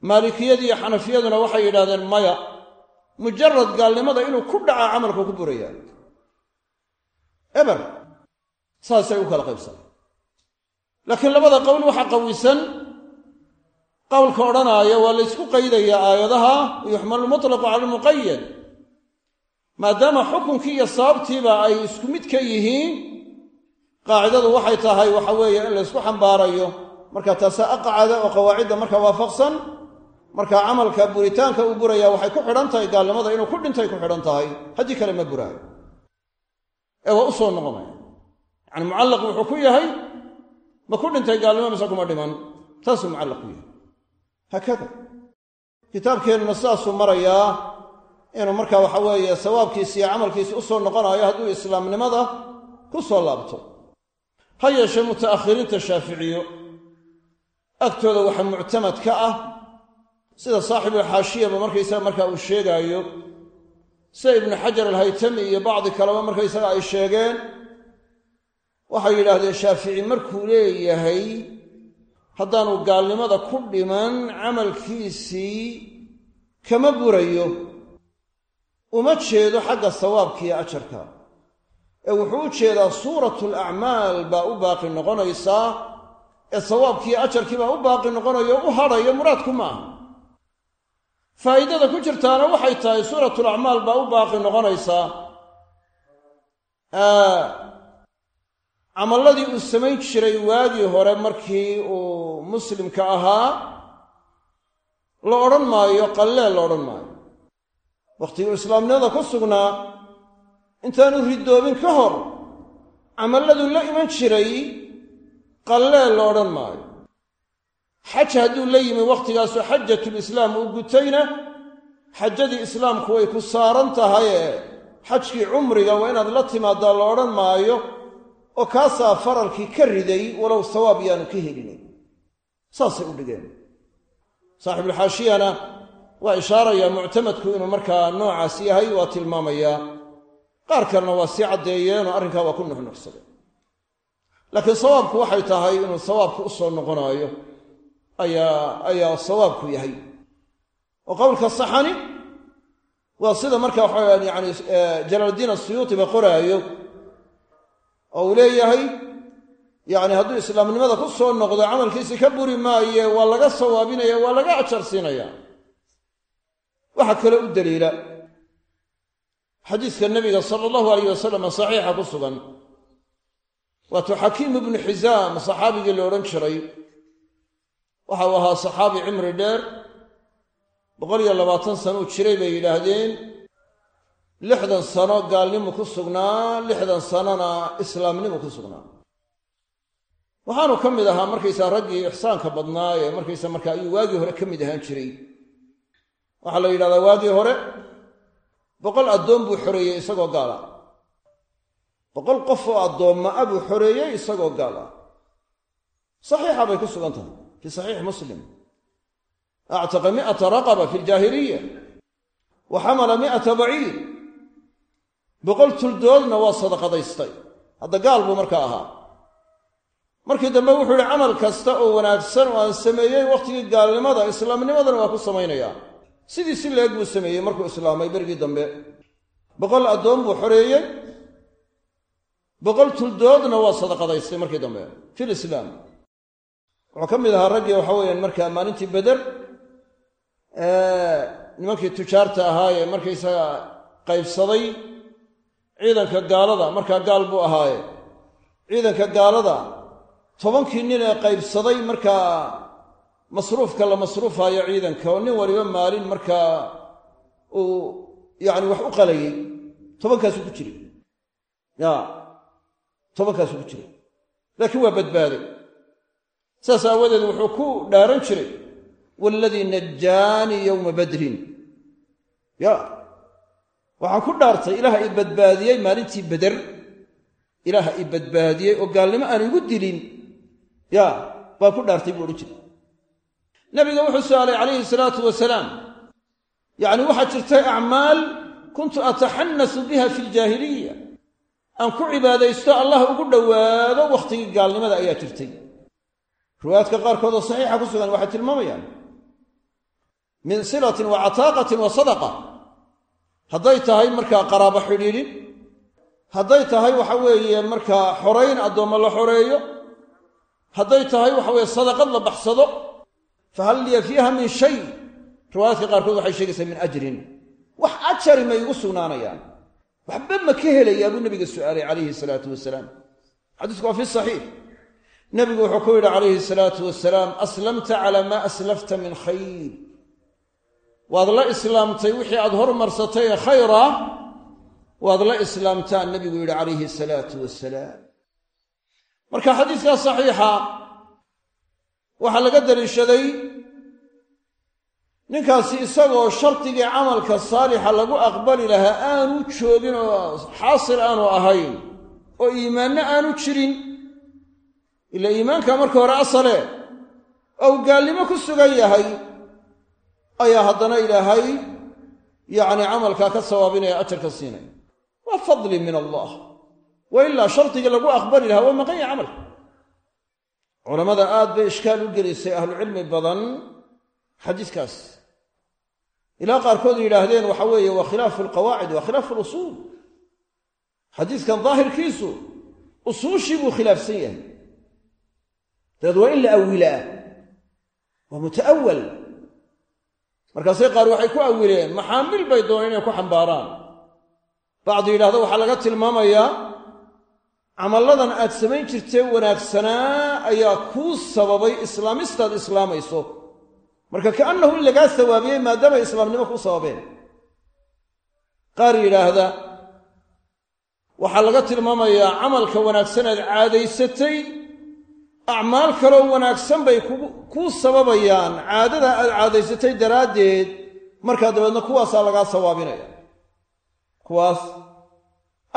Maalikiyadii iyo xanafiyaduna waxay yidhahdeen maya mujarad gaalnimada inuu ku dhacaa camalku ku buraya eber saasay u kala qaybsan. Laakiin labada qowl waxaa qawisan qowlka odhanaaya waa la ysku qaydayaa aayadaha yuxmalu mutlaqu cala almuqayad maadaama xukunkii iyo sababtiiba ay isku mid ka yihiin qaacidadu waxay tahay waxa weeye in la ysku xambaarayo. Marka taase aqcada oo qawaacidda marka waafaqsan marka camalka buritaanka uu buraya waxay ku xidhan tahay gaalnimada inuu ku dhintay ku xidhan tahay. Haddii kale ma buraayo. Ee waa u soo noqonaya. Yacani mucallaq wuxuu ku yahay ma ku dhintay gaalnimo mise kuma dhiman. Taasuu mucallaq ku yahay. Haakada kitaabkeennuna sidaasuu marayaa inuu marka waxa weeye sawaabkiisi iyo camalkiisi u soo noqonayo hadduu islaamnimada ku soo laabto. Ha yeeshee muta'akhiriinta shaaficiyo agtooda waxa muctamad ka ah sida saaxibulxaashiyaba markaysaga marka uu sheegaayo sida ibnu xajar alhaytami iyo bacdi kaleba markaysaga ay sheegeen waxay yidhaahdeen shaafici markuu leeyahay haddaanu gaalnimada ku dhiman camalkiisii kama burayo uma jeedo xagga sawaabka iyo ajarka. Ee wuxuu u jeedaa suuratul acmaal baa u baaqi noqonaysaa ee sawaabkiiyo ajarkii baa u baaqi noqonayo u hadhayo muraadku maaha faa'iidada ku jirtaana waxay tahay suuratul acmaal baa u baaqi noqonaysaa camalladii uu samayn jiray waagii hore markii uu muslimka ahaa la odhan maayo qallee la odhan maayo wakhtiguu islaamnimada ku sugnaa intaanu ridoobin ka hor camalladuu la iman jiray qallee la odhan maayo. Xaj hadduu la yimi wakhtigaasoo xajatulislaam uu gutayna xajadii islaamku way ku saaran tahaye xajkii cumriga waa inaad la timaaddaa la odhan maayo oo kaasaa faralkii ka riday walow sawaab yaanu ka helinayn saasay u dhigeen. Saaxibulxaashiyana waa ishaarayaa muctamadku inuu markaa noocaas yahay waa tilmaamayaa qaar kalena waa sii caddeeyeenoo arrinkaa waa ku nuxnuxsadeen. Laakiin sawaabku waxay tahay inuu sawaabku u soo noqonaayo ayaa ayaa sawaabku yahay. Oo qowlka saxani waa sida marka waxaa yani jalaaldiin asuyuutiba qoraayo oo uu leeyahay yacni hadduu islaamnimada ku soo noqdo camalkiisi ka buri maaye waa laga sawaabinaya waa laga ajar siinaya waxaa kaloo u daliila xadiiska nabiga sala allahu alayh wasalam saxiixa ku sugan. Waatuu xakiim ibnu xisaam saxaabigii la odhan jiray waxa uu ahaa saxaabi cimri dheer boqol iyo labaatan sano uu jiray bay yidhaahdeen lixdan sano gaalnimu ku sugnaa lixdan sanona islaamnimu ku sugnaa. Waxaanu ka mid ahaa markaysaa raggii ixsaanka badnaa ee markaysa marka ayuu waagii hore ka mid ahaan jiray waxaa la yidhahdaa waagii hore boqol addoon buu xoreeyey isagoo gaal ah boqol qof oo addoomma a buu xoreeyey isagoo gaal ah saxiixa bay ku sugan tahay fii saxiix muslim. Actaqa mi'ata raqaba fi ljaahiliya wa xamala mi'ata baciir. Boqol tuldoodna waa sadaqadaystay. Hadda gaal buu markaa ahaa. Markii dambe wuxuu yihi camal kasta oo wanaagsan oo aan sameeyey wakhtigii gaalnimada islaamnimadana waa ku samaynayaa sidii si leeg buu sameeyey markuu islaamay berigii dambe. Boqol addoon buu xoreeyey. Boqol tuldoodna waa sadaqadaystay markii dambe fil islaam. Wuxuu ka mid ahaa raggii waxa weeyaan markaa maalintii beder nimankii tujaarta ahaa ee markaysaga qaybsaday ciidanka gaalada markaa gaal buu ahaaye. Ciidanka gaalada tobankii nin ee qaybsaday markaa masruufka la masruufaayo ciidanka oo nin waliba maalin markaa uu yacni wax u qalayey tobankaasuu ku jiray. Ya tobankaasuu ku jiray. Laakiin waa badbaaday. Saas aawadeed wuxuu ku dhaaran jiray waaladii najaanii yowma badrin. Ya waxaan ku dhaartay ilaaha i badbaadiyey maalintii beder ilaaha i badbaadiyey oo gaalnimo aan igu dilin. Ya baan ku dhaartay buu odhan jiray nabiga wuxuu su'aalay calayhi salaatu wasalaam yacni waxaa jirtay acmaal kuntu ataxannasu biha fi ljaahiliya aan ku cibaadaysto allah ugu dhowaado wakhtigii gaalnimada ayaa jirtay. Riwaayaadka qaarkood oo saxiixa ku sugan waxay tilmaamayaan. Min silatin wa cataaqatin wa sadaqa. Hadday tahay markaa qaraabo xidhiidhin. Hadday tahay waxa weeye markaa xorayn addoommo la xoreeyo. Hadday tahay waxa weeye sadaqad la baxsado fahal liya fiiha min shay riwaayaadka qaarkood waxay sheegaysaa min ajrin wax ajari ma igu sugnaanayaan. waxba ma ka helayaa buu nabiga su'aalay calayhi salaatu wasalaam. xadiisku waa fi saxiix. nebigu wuxuu ku yidhi calayhi salaatu wasalaam aslamta calaa maa aslafta min khayr. waad la islaamtay wixii aad hormarsatay ee khayra waad la islaamtaan nebigu yidhi calayhi salaatu wasalaam. marka xadiiskaa saxiixa waxaa laga daliishaday ninkaasi isagoo shardigii camalka saalixa lagu aqbali lahaa aanu joogin oo xaasil aanu ahayn oo iimaanno aanu jirin. Ila iimaanka marka hore asale ou gaalnimo ku sugan yahay ayaa haddana ilaahay yacni camalkaa ka sawaabinaya ajarka siinaya waa fadli min allah. Wa ilaa shardigii lagu aqbali lahaa waa maqan yahay camalka culammada aad bay ishkaal u gelisay ahlucilmi badan xadiiskaas. Ilaa qaarkood yidhaahdeen waxa weeye waa khilaafu alqawaacid waa khilaafu alusuul xadiiskan daahirkiisu usuushii buu khilaafsan yahay. Dabeed waa in la awilaa waa muta'awal markaasay qaar waxay ku awileen maxaamil bay dooneen inay ku xambaaraan. Bacdu yidhahda waxaa laga tilmaamayaa camalladan aad samayn jirtee wanaagsanaa ayaa kuu sababay islaamistaad islaamayso. Marka kaannahu in lagaa sawaabiyey maadaamay islaamnimo ku sababeen. Qaar yidhaahda waxaa laga tilmaamayaa camalka wanaagsan aad caadaysatay acmaal kaloo wanaagsan bay kuu sababayaan. Caadada aad caadaysatay daraaddeed markaa dabeedna kuwaasaa lagaa sawaabinaya. Kuwaas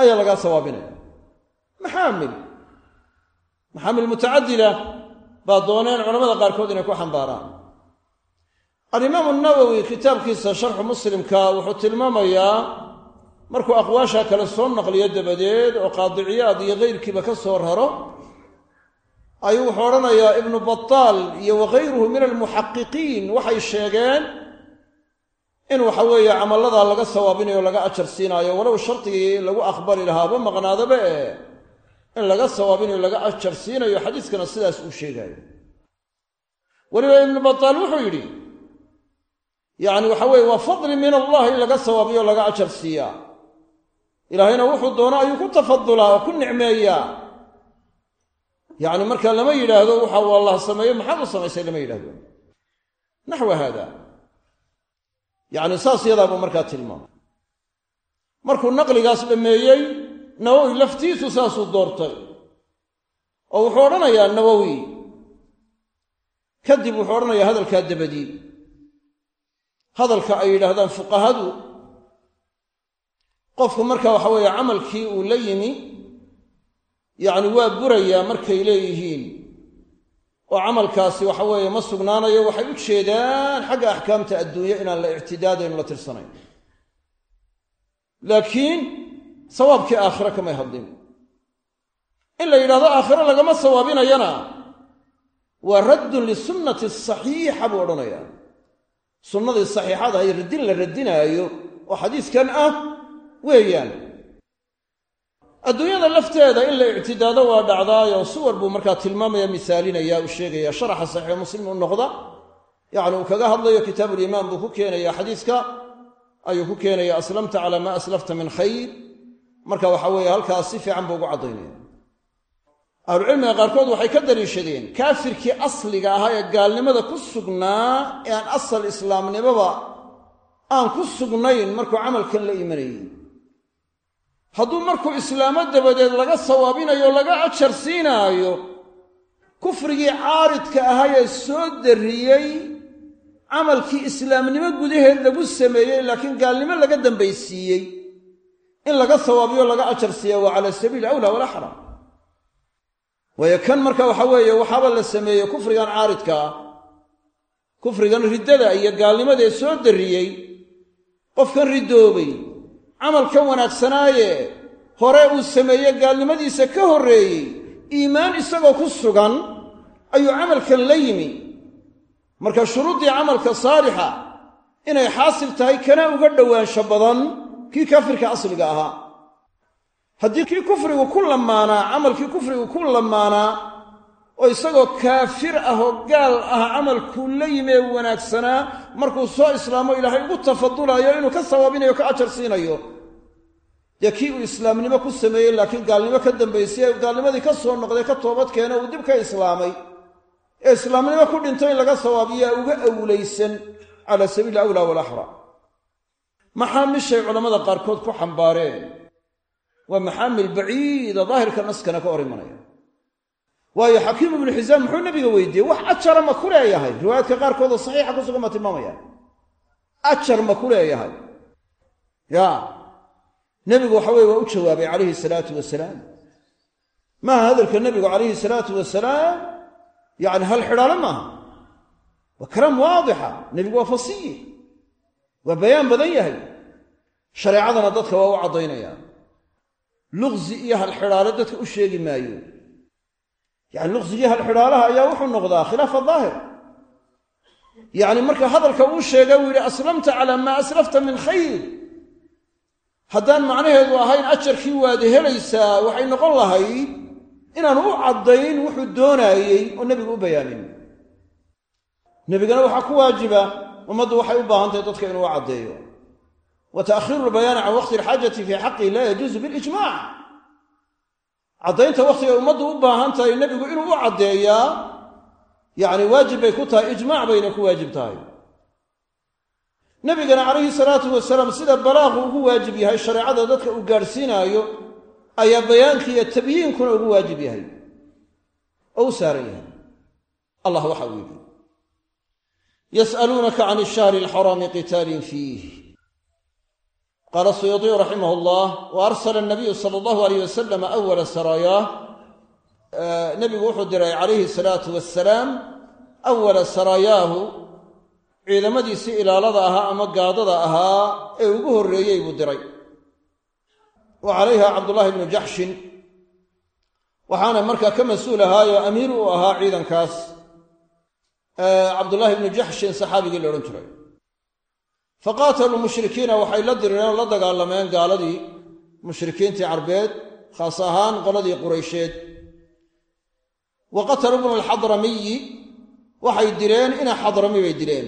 ayaa lagaa sawaabinaya maxaamil maxaamil mutacadila baa dooneen culamada qaarkood inay ku xambaaraan. Alimaamu nawowi kitaabkiisa sharxu muslimka wuxuu tilmaamayaa markuu aqwaasha kale soo naqliyo dabadeed oo qaadiciyaad iyo keyrkiiba ka soo raro ayuu wuxuu odhanayaa ibnu bataal iyo wakayruhu min almuxaqiqiin waxay sheegeen in waxa weeye camalladaa laga sawaabinayo o laga ajar siinaayo walow shardigii lagu aqbali lahaaba maqnaadaba e in laga sawaabinayo laga ajar siinayo xadiiskana sidaas uu sheegaayo. Weliba ibnu bataal wuxuu yidhi yacni waxa weeye waa fadli min allah in laga sawaabiyo laga ajar siiyaa. Ilaahayna wuxuu doono ayuu ku tafadulaa oo ku nicmeeyaa. Yacni marka lama yidhaahdo waxa uu allah sameeyo maxaad u samaysay? Lama yidhahdo naxwa haada. Yacni saas yadaabuu markaa tilmaamay. Markuu naqligaas dhammeeyey nawowi laftiisu saasuu doortay. Oo wuxuu odhanayaa nawowi. Kadib wuxuu odhanayaa hadalkaa dabadii hadalka ay yidhaahdaan fuqahadu. Qofku marka waxa weeye camalkii uu la yimi yacni waa burayaa markay leeyihiin. Oo camalkaasi waxa weeye ma sugnaanayo waxay u jeedaan xagga axkaamta adduunye inaan la ictidaadayn la tirsanayn. Laakiin sawaabkii aakhire kamay hadlin in la yidhahdo aakhire lagama sawaabinayana waa raddun lisunnati asaxiixa buu odhanayaa. Sunnadii saxiixada iyo raddin la radinaayo oo xadiiskan ah weeyaan. Adduunyada lafteeda in la ictidaado waa dhacdaayo suwar buu markaa tilmaamaya misaalinaya uu sheegaya sharaxa saxiix muslim u noqda. Yacni uu kaga hadlayo kitaabuliimaan buu ku keenaya xadiiska ayuu ku keenaya aslamta calaa maa aslafta min khayr marka waxa weeye halkaas si fiican buu ugu caddaynaya ahlucilmiga qaarkood waxay ka daliishadeen kaafirkii asliga ahaa ee gaalnimada ku sugnaa ee aan asal islaamnimoba aan ku sugnayn markuu camalkan la imanayey hadduu markuu islaamo dabadeed laga sawaabinayo laga ajar siinaayo kufrigii caaridka ahaa ee soo darriyey camalkii islaamnimo gudaheed lagu sameeyey laakiin gaalnimo laga dambaysiiyey in laga sawaabiyo laga ajar siiya waa cala sabiili awlaa walaa xaram waayo kan marka waxa weeye waxaaba la sameeyey kufrigan caaridka ah kufrigan riddada iyo gaalnimadee soo darriyey qofkan ridoobay camalkan wanaagsanaaye hore uu sameeye gaalnimadiisa ka horreeyey iimaan isagoo ku sugan ayuu camalkan la yimi. Marka shuruuddii camalka saalixa inay xaasil tahay kana uga dhowaansho badan kii kaafirka asliga ahaa. Haddii kii kufrigu ku lamaanaa camalkii kufrigu ku lamaanaa oo isagoo kaafir ah oo gaal ah camalkuu la yimee wanaagsanaa markuu soo islaamo ilaahay ugu tafadulayo inuu ka sawaabinayo ka ajar siinayo. Dee kii uu islaamnimo ku sameeyey laakiin gaalnimo ka dambaysay gaalnimadii ka soo noqday ka toobad keena uu dib ka islaamay. Ee islaamnimo ku dhintay in laga sawaabiyaa uga awlaysan cala sabiili awlaa walaxra maxaamishay culammada qaarkood ku xambaareen. Waa maxaamil baciida daahirka naskana ka hor imanaya waayo xakiim ibnu xisaam muxuu nabiga weydiiyey wax ajara ma ku leeyahay? Riwaayaadka qaarkoodoo saxiixa ku sugan baa tilmaamaya ajar ma ku leeyahay. Ya nebigu waxa weye waa u jawaabay calayhi salaatu wasalaam. Maaha hadalka nebigu calayhi salaatu wasalaam yacni hal xidhaale maaha? Waa kalaam waadixa nebigu waa fasiih. Waa bayaan badan yahay shareecadana dadka waa u caddaynaya. Luqsi iyo halxidhaale dadka u sheegi maayo. Yacni luqsigii halxidhaalaha ayaa wuxuu noqdaa khilaafa daahir yacni marka hadalka uu sheega uu yidhi aslamta calaa maa aslafta min khayr. Haddaan macnaheedu ahayn ajarkii waad helaysaa waxay noqon lahayd inaanu u caddayn wuxuu doonaayey oo nebigu u bayaamin nebigana waxaa ku waajiba ummaddu waxay u baahan tahay dadka inuu u caddeeyo wa ta'khiiru lbayaani can waqti alxaajati fii xaqi laa yajuusu bilijmac caddaynta wakhtigay ummaddu u baahan tahay nebigu inuu u caddeeyaa yacni waajib bay ku tahay ijmaac bayna ku waajib tahay. Nebigana calayhi salaatu wasalaam sida balaaqu ugu waajib yahay shareecada dadka uu gaadhsiinaayo ayaa bayaankiiyo tabyiinkuna ugu waajib yahay. Oo u saaran yahay. Allah waxa uu yidhi yas'aluunaka can ishahri alxaraami qitaalin fiih qaala suyuudiyu raximah llah wa arsala nabiyu sala allahu alayh wasalam awala saraayaah nebigu wuxuu diray calayhi salaatu wasalaam awala saraayaahu ciidamadiisii ilaalada ahaa ama gaadada ahaa ee ugu horreeyey buu diray wa calayha cabdullaahi bnu jaxshin waxaana markaa ka mas'uul ahaayoo amiir u ahaa ciidankaas cabdullaahi bnu jaxshin saxaabigii la odhan jiray fa qaataluu mushrikiina waxay la dirireen oo la dagaalameen gaaladii mushrikiintii carbeed khaas ahaan qoladii quraysheed. Wa qataluu bnu alxadramiyi waxay dileen ina xadrami bay dileen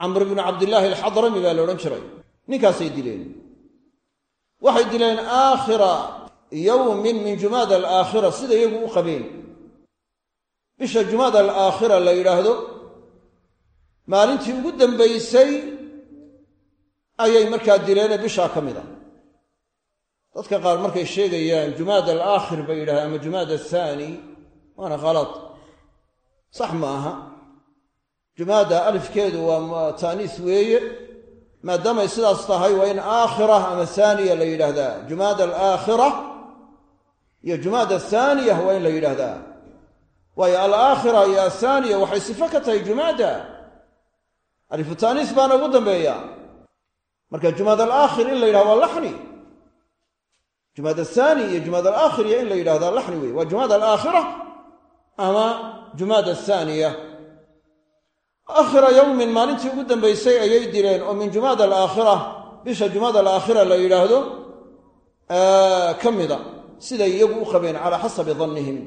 camr bnu cabdillaahi alxadrami baa la odhan jiray ninkaasay dileen waxay dileen aakhira yowmin min jumaada alaakhira sida iyagu u qabeen. Bisha jumaada alaakhira la yidhaahdo maalintii ugu dambaysay ayay markaa dileene bishaa ka mid a dadka qaar markay sheegayaan jumaada alaakhir bay yidhahdeen ama jumaada athaani waana khalad sax ma aha. Jumaada alifkeedu waa taaniis weeye maadaamay sidaas tahay waa in aakhira ama haaniya la yidhaahdaa. Jumaada alaakhira iyo jumaada athaaniya waa in la yidhaahdaa. Waayo alaakhira iyo athaaniya waxay sifo ka tahay jumaada alifu taaniis baana ugu dambeeya. Marka jumaad alaakhir in la yidhahda waa laxni. Jumaad athaani iyo jumaad alaakhiriya in la yidhahdaa laxni wey waa jumaad alaakhira ama jumaad athaaniya aakhira yowmin maalintii ugu dambaysay ayay dileen oo min jumaad alaakhira bisha jumaad alaakhira la yidhaahdo ka mida. Siday iyagu u qabeen calaa xasabi dannihim.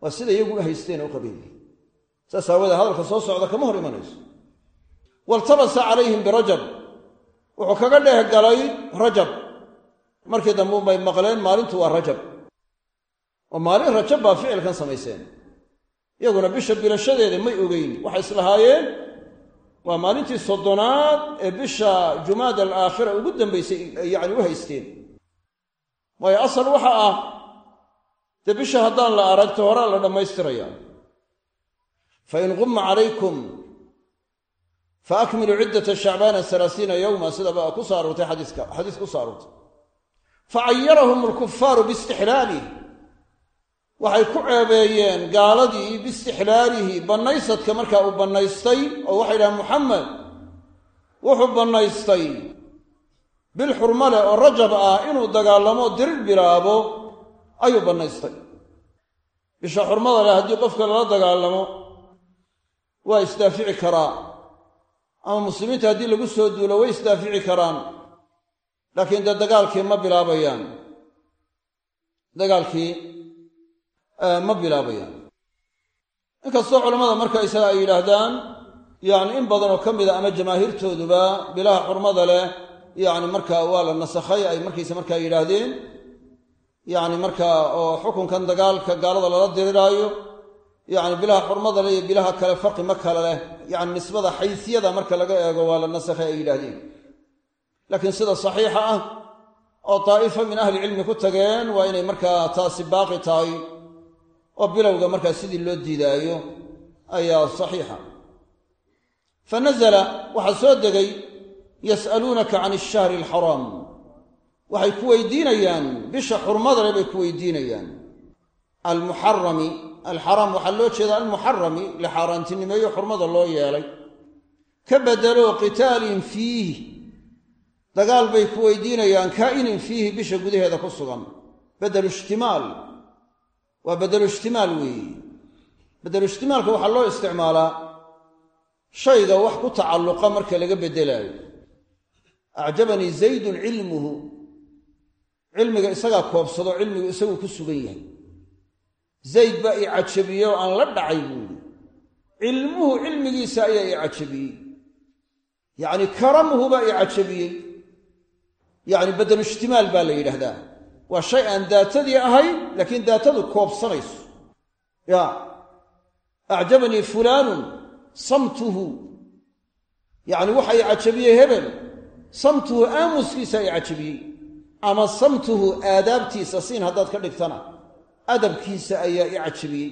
Waa siday iyagu u haysteen u qabeen. Saas aawoodee hadalka soo socda kama hor imanayso waltabasa calayhim birajab. Wuxuu kaga dheeh galay rajab. Markii dambe unbay maqleen maalintu waa rajab. Oo maalin rajab baa ficilkan samayseen. Iyaguna bisha bilashadeeda may ogeyn waxay islahaayeen. Waa maalintii soddonaad ee bisha jumaada alaakhira ugu dambaysay yacni u haysteen. Waayo asal waxa ah dee bisha haddaan la aragto horaa la dhammaystiraya fa in qumma calaykum fa akmiluu ciddata shacbaana alaasiina yowma sidaba ku soo aroortay xadiiska xadiis ku soo aroortay fa cayarahum alkufaaru biistixlaalih waxay ku ceebeeyeen gaaladii biistixlaalihi bannaysadka markaa uu bannaystay oo waxay dhahaan muxamed wuxuu bannaystay bil xurma leh oo rajab ah inuu dagaalamo dirir bilaabo ayuu bannaystay bisha xurmada leh haddii qofka lala dagaalamo waa isdaafici karaa ama muslimiinta haddii lagu soo duulo way isdaafici karaan. Laakiin dee dagaalkii ma bilaabayaan. Dagaalkii ma bilaabayaan. Inkastoo culammada markaysaga ay yidhaahdaan yacni in badan oo ka mida ama jamaahiirtooduba bilaha xurmada leh yacni markaa waa la nasakhay ay markaysa markaa yidhaahdeen yacni markaa oo xukunkan dagaalka gaalada lala diriraayo yacni bilaha xurmada leh iyo bilaha kale farqi ma kale leh. Yacni nisbada xaysiyada marka laga eego waa la nasakhay ay yidhaahdeen. Laakiin sida saxiixa ah oo daa'ifa min ahlicilmi ku tageen waa inay markaa taasi baaqi tahay oo bilowga markaa sidii loo diidaayo ayaa saxiixa. Fa nasala waxaa soo degay yas'aluunaka can ishahri alxaraam waxay ku weydiinayaan bisha xurmadale bay ku weydiinayaan almuxarami alxaraam waxaa loo jeeda almuxarami la xaaraantinimeeyo xurmada loo yeelay. Ka bedelo qitaalin fiih dagaal bay ku weydiinayaan kaa'inin fiihi bisha gudaheeda ku sugan. Bedelu ishtimaal waa bedelu ishtimaal weeye bedelu ishtimaalka waxaa loo isticmaalaa shayga wax ku tacalluqa marka laga beddelaayo acjabanii zaydun cilmuhu cilmiga isagaa koobsado cilmigu isaguu ku sugan yahay zayd baa ii cajabiyey oo aan la dhacay buuhi cilmuhu cilmigiisa ayaa ii cajabiyey. Yacni karamuhu baa ii cajabiyey. Yacni bedelu ishtimaal baa la yidhaahdaa. Waa shay aan daatadii ahayn laakiin daatadu koobsanayso. Ya acjabanii fulaanun samtuhu. Yacni waxa i cajabiyey hebel samtuhu aamuskiisa i cajabiyey. Ama samtuhu aadaabtiisa siin haddaad ka dhigtana adabkiisa ayaa i cajabiyey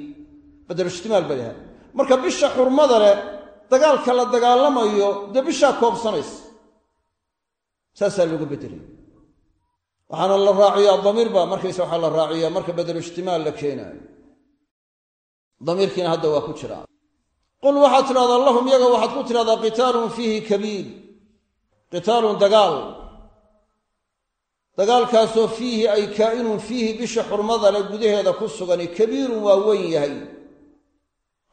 bedelu ishtimaal baa lahaa marka bisha xurmada leh dagaalka la dagaalamayo dee bishaa koobsanaysa. Saasaa looga bedelay waxaana la raaciyaa damiir baa markaysa waxaa la raaciyaa marka bedelu ishtimaal la keenaayo. Damiirkiina hadda waa ku jiraa qul waxaad tidhahdaa lahum yaga waxaad ku tidhahdaa qitaalun fiihi kabiir. Qitaalun dagaal dagaalkaasoo fiihi ay kaa'inun fiihi bisha xurmada le gudaheeda ku sugani kabiirun waa weyn yahay.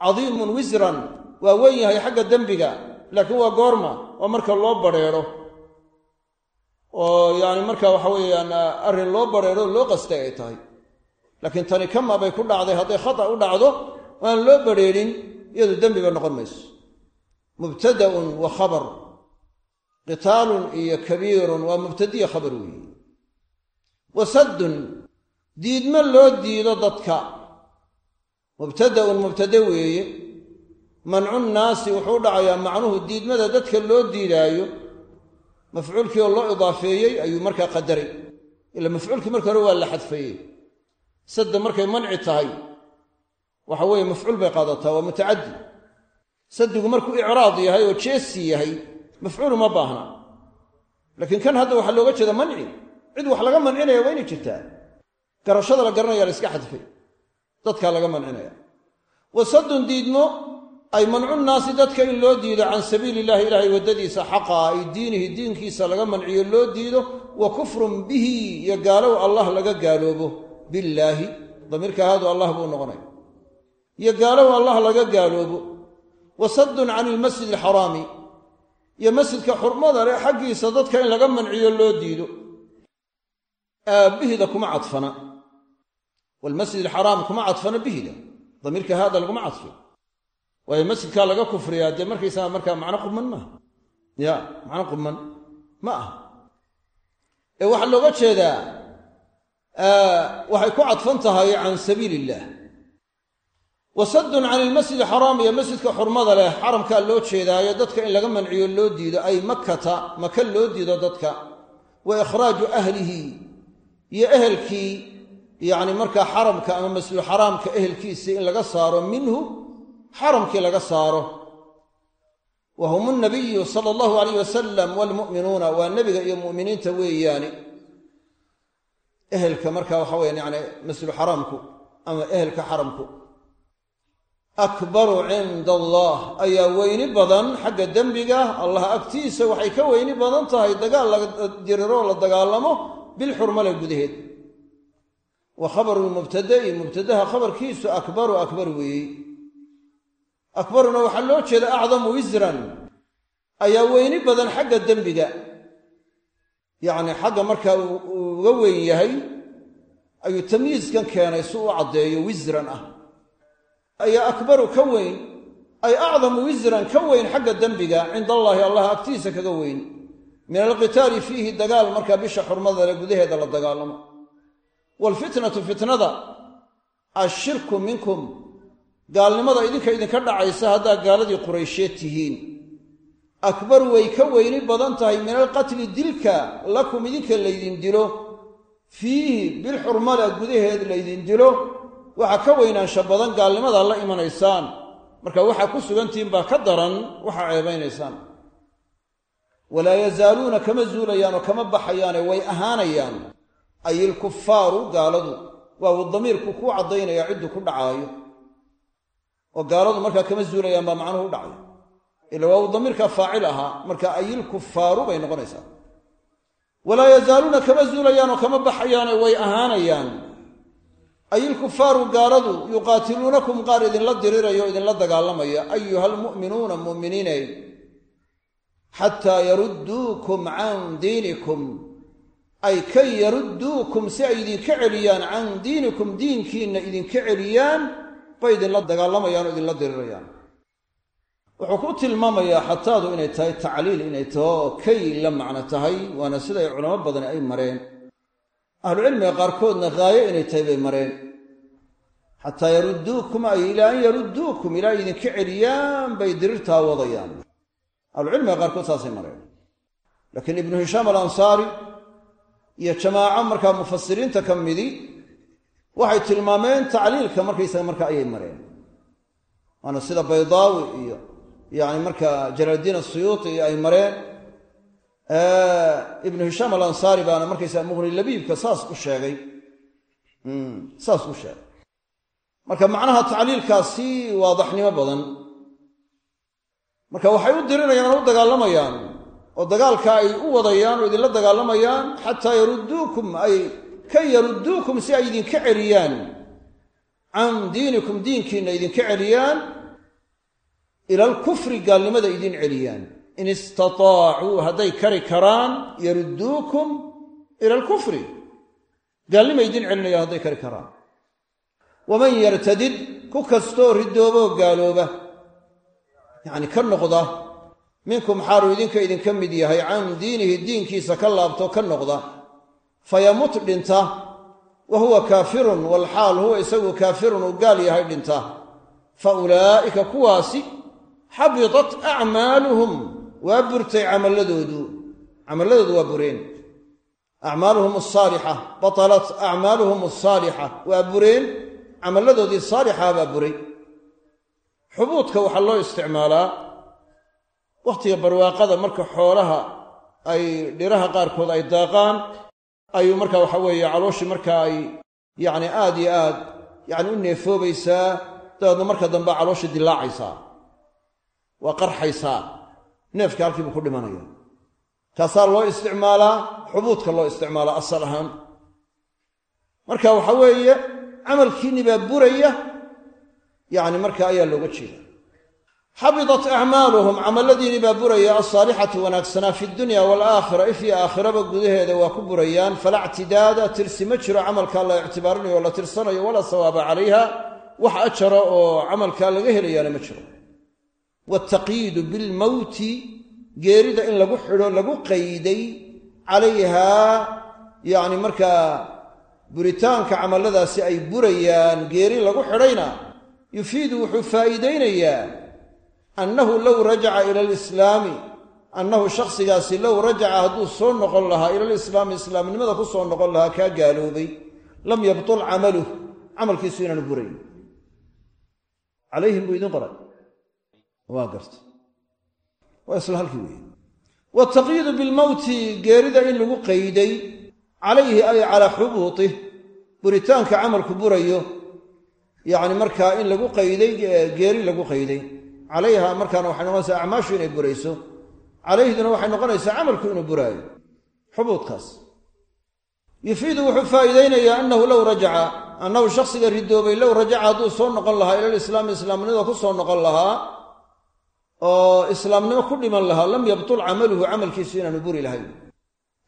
Cadiimun wisran waa weyn yahay xagga dembiga laakiin waa goorma waa marka loo badrheero oo yaani marka waxa weeyaan arrin loo badrheero loo qastay ay tahay. Laakiin tani kama bay ku dhacday hadday khata u dhacdo aan loo badrheerin iyadu dembiba noqon mayso. Mubtada'un wa khabar. Qitaalun iyo kabiirun waa mubtadiya khabar weeye wasaddun diidmo loo diido dadka. Mubtada'un mubtade weeye. Mancu nnaasi wuxuu dhacayaa macnuhu diidmada dadka loo diidaayo. Mafcuulkii oo loo idaafeeyey ayuu markaa qadaray. Ila mafcuulkii marka hore waa la xadfeeyey sadda markay manci tahay waxa weeye mafcuul bay qaadataa waa mutacaddi. Saddigu markuu icraad yahay oo jeesi yahay mafcuulu ma baahna. Laakiin kan hadda waxaa looga jeeda manci cid wax laga mancinaya waa inay jirtaa. Garashada la garanaya la iska xadfay. Dadkaa laga mancinaya. Wasaddun diidmo ay mancu naasi dadka in loo diido can sabiili illahi ilaahay waddadiisa xaqa ay diinihi diinkiisa laga manciyo loo diido wa kufrun bihi iyo gaalow allah laga gaaloobo. Billaahi damiirka haadu allah buu noqonaya. Iyo gaalow allah laga gaaloobo. Wa saddun can ilmasjid alxaraami iyo masjidka xurmada leh xaggiisa dadka in laga manciyo loo diido bihida kuma cadfana. Waalmasjid alxaraam kuma cadfana bihida damiirka haada laguma cadfo. Waayo masjidkaa laga kufriyaa dee markaysaga markaa macno quman maaha. Ya macno quman ma aha ee waxaa looga jeedaa waxay ku cadfan tahay can sabiili illaah wasaddun can ilmasjid xaraam iyo masjidka xurmada leh xaramkaa loo jeedaayo dadka in laga manciyo loo diido ay makkata maka loo diido dadka. Wa ikhraaju ahlihi iyo ehelkii yacni markaa xaramka ama masjidu xaraamka ehelkiisii in laga saaro minhu xaramkii laga saaro. Wa hum nabiyu sala allahu alayh wasalam waalmu'minuuna waa nebiga iyo mu'miniinta weeyaani. Ehelka marka waxa weyan yani masjidu xaraamku ama ehelka xaramku. Akbaru cinda allah ayaa weyni badan xagga dembiga. Allah agtiisa waxay ka weyni badan tahay dagaal la diriroo la dagaalamo bilxurmale gudaheed wa khabaru lmubtada'i mubtadaha khabarkiisu akbaru akbar weeyey akbaruna waxaa loo jeeda acdamu wisran ayaa weyni badan xagga dembiga yacni xagga markaa uu uga weyn yahay ayuu tamyiiskan keenay si u caddeeyo wisran ah ayaa akbaru ka weyn ay acdamu wisran ka weyn xagga dembiga cinda allaahi agtiisa kaga weyn min alqitaali fiihi dagaal markaa bisha xurmadale gudaheeda la dagaalamo. Waalfitnatu fitnada ashirku minkum gaalnimada idinka idinka dhacaysa haddaa gaaladii quraysheed tihiin. Akbar way ka weyni badan tahay min alqatli dilka lakum idinka laydin dilo. Fiihi bilxurmala gudaheed laydin dilo. Waxaa ka weynaansha badan gaalnimadaa la imanaysaan. Marka waxaa ku sugantihiin baa ka daran waxaa ceebaynaysaan walaa yazaaluuna kama zuulayaan oo kama baxayaane way ahaanayaan. Ay ilkufaaru gaaladu waa uu damiirku kuu caddaynaya cidduu ku dhacaayo. Oo gaaladu markaa kama zuulayaan baa macnuhu u dhacay. Ila waa uu damiirkaa faacil ahaa marka ayilkufaaru bay noqonaysaa. Walaa yazaaluuna kama zuulayaan oo kama baxayaane way ahaanayaan. Ayilkufaaru gaaladu yuqaatiluunakum qaar idinla diriraya o idinla dagaalamaya. Ayuha almu'minuuna mu'miniinay xataa yarudduukum can diinikum. Ay kay yarudduukum si ay idinka celiyaan can diinikum diinkiinna idinka celiyaan bay idinla dagaalamayaan oo idinla dirirayaan. Wuxuu ku tilmaamayaa xataadu inay tahay tacliil inay taho oo kay la macno tahay waana siday culamo badani ay mareen. Ahlucilmiga qaarkoodna haayo inay tahay bay mareen. Xataa yarudduukum ay ilaa an yarudduukum ilaa idinka celiyaan bay dirirtaa wadayaan ahlucilmiga qaarkood saasay mareen. Laakiin ibnu hishaam alansaari iyo jamaaco markaa mufasiriinta ka midi waxay tilmaameen tacliilka markaysaga marka ayay mareen. Waana sida baydaawi iyo yani markaa jalaaldiin asuyuuti iyo ay mareen. Ibnu hishaam alansaari baana markaysaa muqni labiibka saas u sheegay. Saas u sheegay. Marka macnaha tacliilkaasi waadaxnimo badan marka waxay u dirinayaan u dagaalamayaan oo dagaalka ay u wadayaan oo idinla dagaalamayaan xataa yarudduukum ay ka yarudduukum si ay idinka celiyaan. Can diinikum diinkiinna idinka celiyaan. Ila alkufri gaalnimada idin celiyaan. In istataacuu hadday kari karaan yarudduukum ila alkufri gaalnima idin celinayaan hadday kari karaan. Waman yartadid ku kastoo ridooboo gaalooba yacni ka noqda minkum xaaluu idinka idinka mid yahay can diinihi diinkiisa ka laabto ka noqda. Fayamut dhinta wa huwa kaafirun walxaal huwa isagu kaafirun uu gaal yahay dhinta. Fa ulaa'ika kuwaasi xabitat acmaaluhum waa burtay camalladoodu. Camalladoodu waa bureen. Acmaaluhum asaalixa batalat acmaaluhum asaalixa waa bureen. Camalladoodii saalixaa baa buray xubuudka waxaa loo isticmaalaa wakhtiga barwaaqada marka xoolaha ay dhiraha qaarkood ay daaqaan ayuu marka waxa weeye calooshii marka ay yacni aad iyo aad yacni u neefoobaysaa dabeedna marka dambe calooshii dilaacaysaa waa qarxaysaa neefka halkii buu ku dhimanaya kaasaa loo isticmaalaa xubuudka loo isticmaalaa asal ahaan. Marka waxa weeye camalkiinni baa buraya yacni marka ayaa looga jeeda xabidat acmaaluhum camalladiinni baa buraya alsaalixatu wanaagsanaa fi dunya waalaakhira ifyo aakhiraba gudaheeda waa ku burayaan. Falaa ctidaada tirsi ma jiro camalkaa la ictibaarinayo oo la tirsanayo walaa sawaaba calayha. Wax ajara oo camalkaa laga helayaana ma jiro. Waaltaqyiidu bilmowti geerida in lagu xidho lagu qayday calayhaa yacni markaa buritaanka camalladaasi ay burayaan geeri lagu xidhayna yufiidu wuxuu faa'iidaynayaa annahu low rajaca ila alislaami annahu shakhsigaasi low rajaca hadduu soo noqon lahaa ila alislaami islaamnimada ku soo noqon lahaa kaa gaaloobay lam yabtul camaluh camalkiisu inaanu burayn. Calayhim buu idin qoray. Waa garta waa isla halkii weeye waaltaqyiidu bilmowti geerida in lagu qayday calayhi ay calaa xubuutih buritaanka camalku burayo yacni markaa in lagu qayday geeri lagu qayday. Calayha markaana waxay noqonaysaa acmaashu inay burayso. Calayhduna waxay noqonaysaa camalku inuu buraayo. Xubuudkaas. Yufiidu wuxuu faa'iidaynayaa annahu low rajaca annahu shakhsiga ridoobay low rajaca hadduu soo noqon lahaa ila lislaami islaamnimada ku soo noqon lahaa oo islaamnimo ku dhiman lahaa lam yabtul camaluhu camalkiisu inaanu buri lahayn.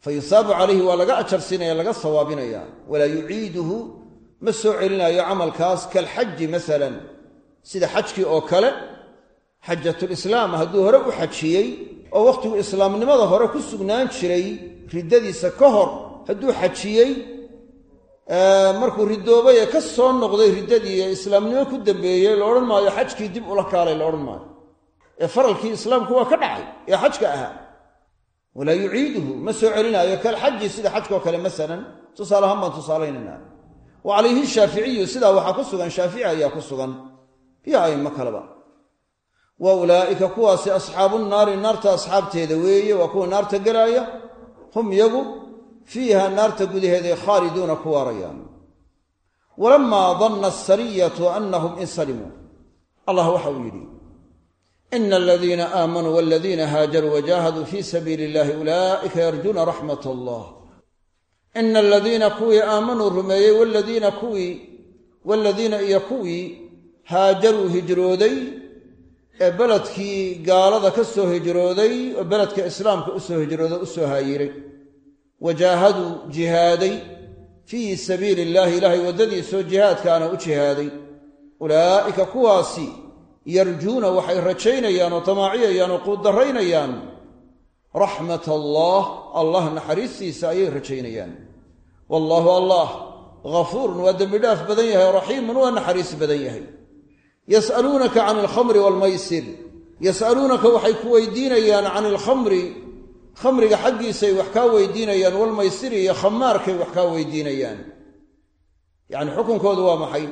Fa yusaabu calayhi waa laga ajarsiinaya laga sawaabinaya. Walaa yuciiduhu ma soo celinaayo camalkaas kalxaji masalan sida xajkii oo kale xajatulislaam hadduu hore u xajiyey oo wakhtigu islaamnimada hore ku sugnaan jiray riddadiisa ka hor hadduu xajiyey markuu ridoobay ka soo noqday riddadii ee islaamnimo ku dambeeyey la odhan maayo xajkii dib ula kaalay la odhan maayo. Ee faralkii islaamku waa ka dhacay ee xajka ahaa. Walaa yuciiduhu ma soo celinaayo kalxaji sida xajkao kale masalan tusaale ahaan baan tusaalaynayna wa calayhi shaaficiyu sidaa waxaa ku sugan shaafici ayaa ku sugan. Iyo aimo kaleba. Wa ulaa'ika kuwaasi asxaabu naari naarta asxaabteeda weeye waa kuwa naarta gelaaya. Hum yagu fiiha naarta gudaheeday khaaliduuna ku waarayaan. Walamaa danna asariyatu annahum in salimuu allah waxa uu yidhi ina aladiina aamanuu waladiina haajaruu wajaahaduu fii sabiili illahi ulaa'ika yarjuuna raxmat allah ina aladiina kuwii aamanuu rumeeyey waladiina kuwii waladiina iyo kuwii haajaruu hijrooday ee beledkii gaalada ka soo hijrooday oo beledka islaamka u soo hijrooday u soo haayiray wajaahaduu jihaaday fii sabiili illaahi ilaahay waddadiisoo jihaadkaana u jihaaday ulaa'ika kuwaasi yarjuuna waxay rajaynayaan oo tamaaciyayaan oo quuddaraynayaan raxmat allaah allah naxariistiisa ayay rajaynayaan. Wallaahu allah ghafuurun waa dembi dhaaf badan yahay raxiimun waa naxariis badan yahay. Yas'aluunaka can alkhamri waalmaysir yas'aluunaka waxay ku weydiinayaan can alkhamri khamriga xaggiisay wax kaa weydiinayaan walmaysiri iyo khamaarkay wax kaa weydiinayaan. Yacni xukunkoodu waa maxay?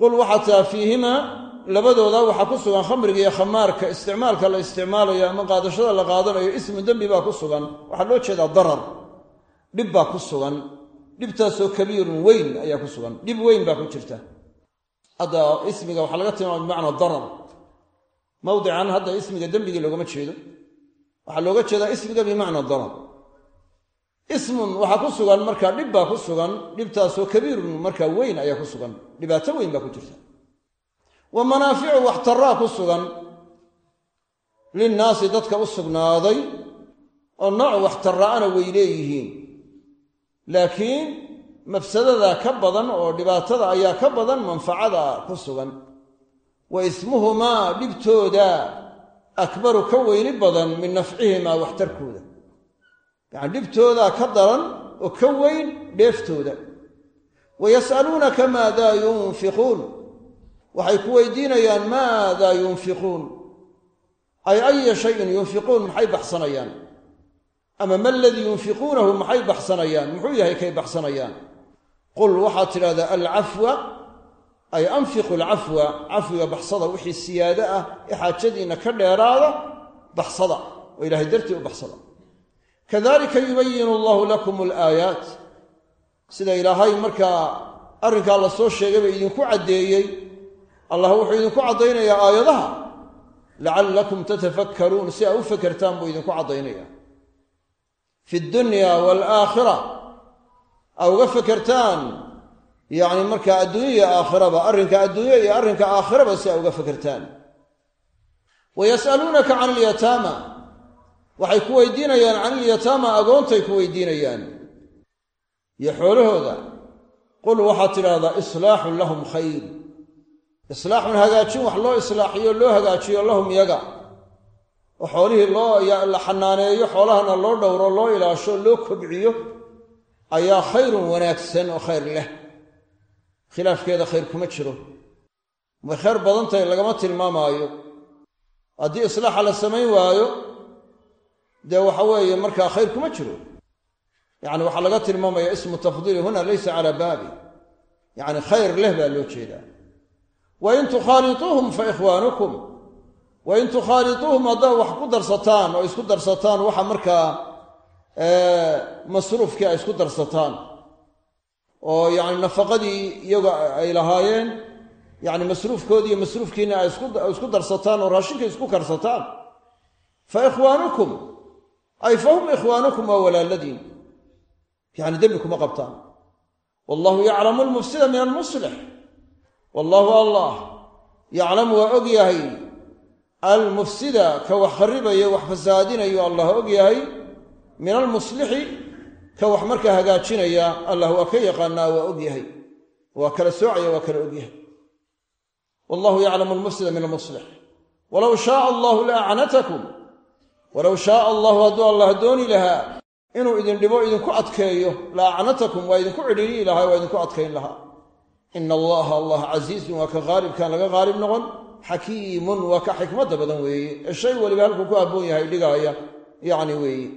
Qul waxaa taa labadooda waxaa ku sugan khamriga iyo khamaarka. Isticmaalka la isticmaalayo ama qaadashada la qaadanayo ismu dembi baa ku sugan. Waxaa loo jeedaa darar. Dhib baa ku sugan. Dhibtaasoo kabiirun weyn ayaa ku sugan. Dhib weyn baa ku jirta. Hadda ismiga waxaa laga tilmaama bimacnaa darar. Mawdican hadda ismiga dembigii loogama jeedo. Waxaa looga jeedaa ismiga bimacnaa darar. Ismun waxaa ku sugan markaa dhib baa ku sugan. Dhibtaasoo kabiirun markaa weyn ayaa ku sugan. Dhibaato weyn baa ku jirta wa manaaficu waxtaraa ku sugan linnaasi dadka u sugnaaday oo nooc waxtara'ana way leeyihiin. Laakiin mafsadada ka badan oo dhibaatada ayaa ka badan manfacada ku sugan. Wa ismuhumaa dhibtooda akbaru ka weyni badan min nafcihimaa waxtarkooda yacani dhibtoodaa ka daran oo ka weyn dheeftooda. Wa yas'aluunaka maadaa yunfiquun waxay ku weydiinayaan maadaa yunfiquun? Ay aya shayin yunfiquun maxay baxsanayaan? Ama ma aladii yunfiquunahu maxay baxsanayaan? Muxuu yahay kay baxsanayaan? Qul waxaad tidhahdaa alcafwa ay anfiqu alcafwa cafwiga baxsada wixii siyaado ah ee xaajadiinna ka dheeraada baxsada. Oo ilahay dartii u baxsada. Kadalika yubayinu allahu lakum alaayaat. Sida ilaahay markaa arrinkaa la soo sheegay bay idinku caddeeyey allah wuxuu idinku caddaynayaa aayadaha lacallakum tatafakkaruun si aa u fekertaan buu idinku caddaynaya fi dunya waalaakhira aa uga fekertaan yacni markaa adduunya iyo aakhiraba arrinka adduunya iyo arrinka aakhiraba si aa uga fekertaan wa yas'aluunaka can alyataama waxay ku weydiinayaan can ilyataama agoontay ku weydiinayaan. Iyo xoolahooda qul waxaad tidhaahdaa islaaxun lahum khayr islaaxun hagaajin wax loo islaaxiyo loo hagaajiyo lahum yaga oo xoolihii loo la xanaaneeyo xoolahana loo dhowro loo ilaasho loo kobciyo ayaa khayrun wanaagsan oo khayr leh. Khilaafkeeda khayr kuma jiro. Way khayr badan tahay lagama tilmaamaayo. Haddii islaaxa la samayn waayo dee waxa weeye markaa khayr kuma jiro. Yacni waxaa laga tilmaamaya ismu tafdiili huna laysa calaa baabi. Yacni khayr leh baa loo jeedaa wain tukhaaliuuhum fa ikhwaanukum wain tukhaaliuuhum haddaad wax ku darsataan oo isku darsataan waxa markaa masruufkii ay isku darsataan oo yacni nafaqadii iyaga ay lahaayeen yacni masruufkoodii iyo masruufkiina ay isku darsataan oo raashinka isku karsataan fa ikhwaanukum ay fa hum ikhwaanukum waa walaaladiin yacni dembi kuma qabtaan wallahu yaclamu almufsida min almuslix wallaahu allah yaclamu waa og yahay almufsida ka wax kharribayo wax fasaadinayo allah og yahay. Min almuslixi ka wax markaa hagaajinaya allah waa ka yaqaanaa waa og yahay. Waa kala soocaya waa kala og yahay. Wallahu yaclamu almufsida min almuslix walow shaaa allahu la acnatakum walow shaaa allahu hadduu allah dooni lahaa inuu idin dhibo idinku adkeeyo la acnatakum waa idinku cidhiiriyi lahaa waa idinku adkayn lahaa ina allaha allah casiizun waa ka qaalibkaan laga qaalib noqon xakiimun waa ka xikmadda badan weeye ee shay weliba halkuu ku habboon yahay dhigaaya yacni weeye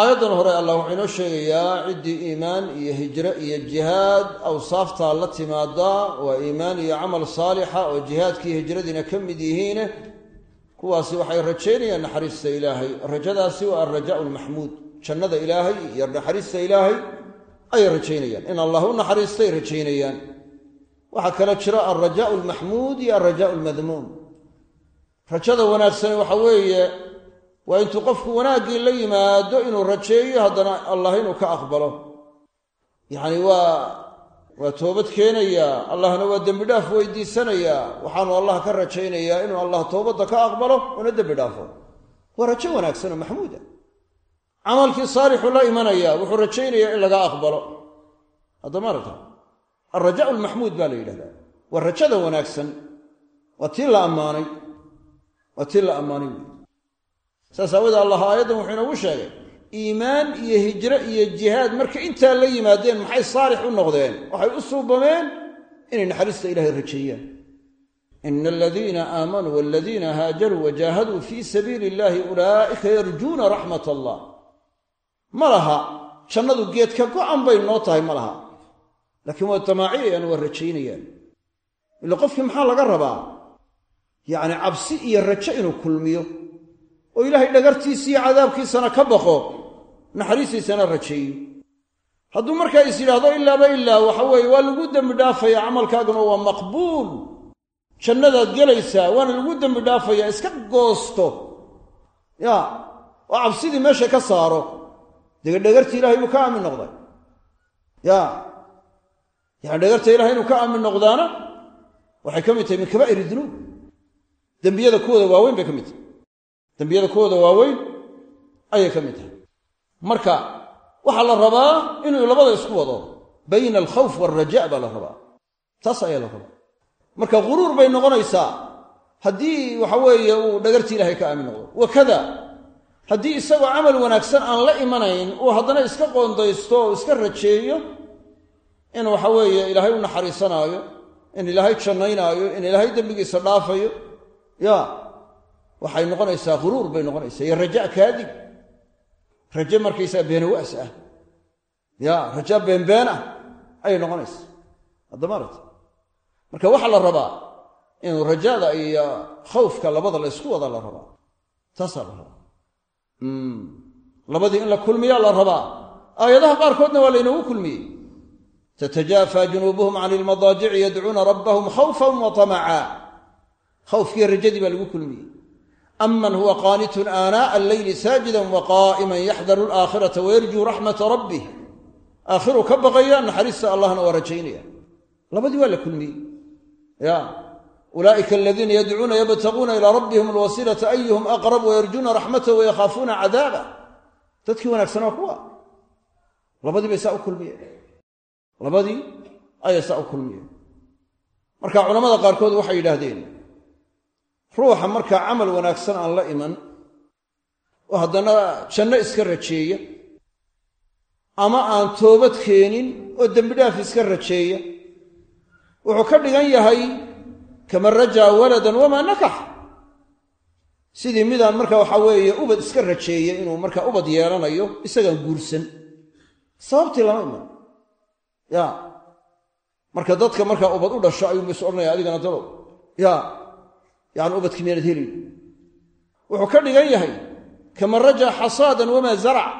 aayaddan hore allah wuxuu inoo sheegayaa ciddii iimaan iyo hijro iyo jihaad awsaaftaa la timaadaa waa iimaan iyo camal saalixa oo jihaadkii hijradiina ka mid yihiine kuwaasi waxay rajaynayaan naxariista ilaahay rajadaasi waa alrajaau lmaxmuud jannada ilaahay iyo naxariista ilaahay ayay rajaynayaan. In allah u naxariistay rajaynayaan. Waxaa kale jira alrajaau almaxmuud iyo alrajaau almadmuum rajada wanaagsani waxa weeye waa intuu qofku wanaaggii la yimaado inuu rajeeyo haddana allah inuu ka aqbalo. Yacni waa waa toobad keenayaa allahna waa dembi dhaaf weydiisanayaa waxaanu allah ka rajaynayaa inuu allah toobadda ka aqbalo una dembi dhaafo. Waa rajo wanaagsan oo maxmuuda camalkii saalixu la imanaya wuxuu rajaynayaa in laga aqbalo. Haddama aragta alrajaau almaxmuud baa la yidhahdaa. Waa rajada wanaagsan. Waa tii la ammaanay. Waa tii la ammaanay. Wey saas aawadee allah aayaddan wuxuu inoogu sheegay iimaan iyo hijro iyo jihaad markay intaa la yimaadeen maxay saalix u noqdeen? Waxay u suubameen inay naxariista ilaahay rajeeyaan ina aladiina aamanuu waladiina haajaruu wajaahaduu fii sabiili illahi ulaa'ika yarjuuna raxmat allah ma laha jannadu geedka go'an bay noo tahay ma laha. Laakiin waa damaaciyayaan waa rajaynayaan ila qofkii maxaa laga rabaa? Yacni cabsi iyo rajo inuu kulmiyo. Oo ilaahay dhagartiisa iyo cadaabkiisana ka baqo naxariistiisana rajeeyo hadduu markaa is yidhaahdo ilaaba ilaa waxa weeye waa lagu dembi dhaafaya camalkaaguna waa maqbuul. Jannadaad gelaysaa waana lagu dembi dhaafayaa iska goosto. Ya oo cabsidii meesha ka saaro dega dhagartii ilahay buu ka aamin noqday. Ya yani dhagarta ilahay inuu ka aamin noqdaana waxay ka mid tahay min kabaa'ir dunuub. Dembiyada kuwooda waaweyn bay ka mid tahay. Dembiyada kuwooda waaweyn ayay ka mid tahay. Marka waxaa la rabaa inuu labada isku wado. Bayna alkhawf waalraja baa la rabaa. Taas ayaa la rabaa. Marka guruur bay noqonaysaa. Haddii waxa weeye uu dhagartii ilahay ka aamin noqdo. Wakada haddii isagoo camal wanaagsan aan la imanayn uu haddana iska qoondaysto oo iska rajeeyo in waxa weeye ilaahay u naxariisanaayo in ilaahay jannaynaayo in ilaahay dembigiisa dhaafayo ya waxay noqonaysaa guruur bay noqonaysaa. Iyo raja kaadib raje markaysaa beenawaas ah. Ya raja beenbeen ah ayay noqonaysaa. Haddama aragta marka waxaa la rabaa inuu rajada iyo khawfka labada la ysku wada la rabaa. Taasaa la rabaa labadii in la kulmiyaa la rabaa. Aayadaha qaarkoodna waa laynoogu kulmiyey. Tatajaafa junuubuhum can ilmadaajici yadcuuna rabbahum khawfan wa tamaca khawfkiiyo rajadii baa lagu kulmiyey. Aman huwa qaanitun aanaa'a alleyli saajidan wa qaa'iman yaxdaru alaakhirata wayarjuu raxmata rabbih. Aakhiruu ka baqaya naxariista allahna waa rajaynaya. Labadii waa la kulmiyey. Ya ulaa'ika aladiina yadcuuna yabtaguuna ilaa rabbihim alwasiilata ayuhum aqrab wayarjuuna raxmatahu wayakhaafuuna cadaaba dadkii wanaagsan waa kuwa labadii bay saa u kulmiyeen labadii ayay saa u kulmiyeen marka culamada qaarkood waxay yidhaahdeen ruuxa markaa camal wanaagsan aan la iman oo haddana janno iska rajeeya ama aan toobad keenin oo dembidhaaf iska rajeeya wuxuu ka dhigan yahay kaman rajaa waladan wamaa nakax. Sidii midaan marka waxaa weeye ubad iska rajeeya inuu markaa ubad yeelanayo isagaan guursan. Sababtii lama iman. Ya. Marka dadka markaa ubad u dhasho ayuunba is odhanaya adigana dalow. Ya. Yani ubadkii miyaanad helin. Wuxuu ka dhigan yahay kaman rajaa xasaadan wamaa zarac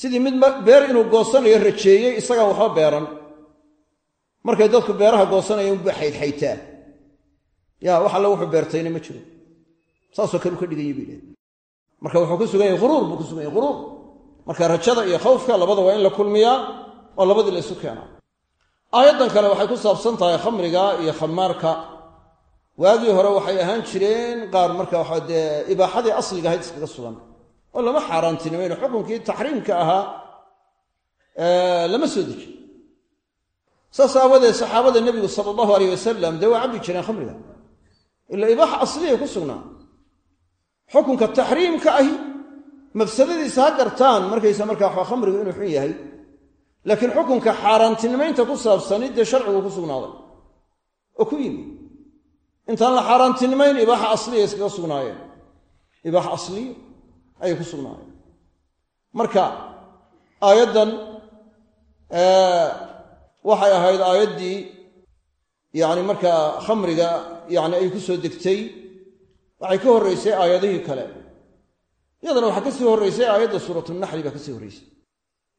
sidii mid beer inuu goosanayo rajeeyey isagaan waxba beeran. Markay dadku beeraha goosanayaan xaydxaytaa ya wax alle wuxuu beertayna ma jiro. Saasoo kale u ka dhigan yahy bay idhahdeen marka wuxuu ku sugan yahay huruur buu ku sugan yahay huruur marka rajada iyo khawfka labada waa in la kulmiyaa oo labadii la isu keenaa. Aayaddan kale waxay ku saabsan tahay khamriga iyo khamaarka waagii hore waxay ahaan jireen qaar marka waxa dee ibaaxadii asliga ahayd iskaga sugan. Oo lama xaaraantinimayno xukunkii taxriimka ahaa lama soo dejin saas aawadeed saxaabada nebigu sala allahu aleyh wasalam dee waa cabbi jireen khamriga ila ibaaxa asliya ku sugnaa. Xukunka taxriimka ahi mafsadadiisa ha gartaan markaysa markaa khamrigu inuu xun yahay. Laakiin xukunka xaaraantinimaynta ku saabsani dee sharcigu ku sugnaaday. Oo ku yimi intaan la xaaraantinimayn ibaaxa asliya iskaga sugnaayeen. Ibaaxa asliya ayay ku sugnaayeen. Marka aayaddan waxay ahayd aayaddii yani markaa khamriga yani ay ku soo degtay waxay ka horraysay aayadihii kale. Iyadana waxaa ka sii horraysay aayadda suuratunaxli baa ka sii horraysay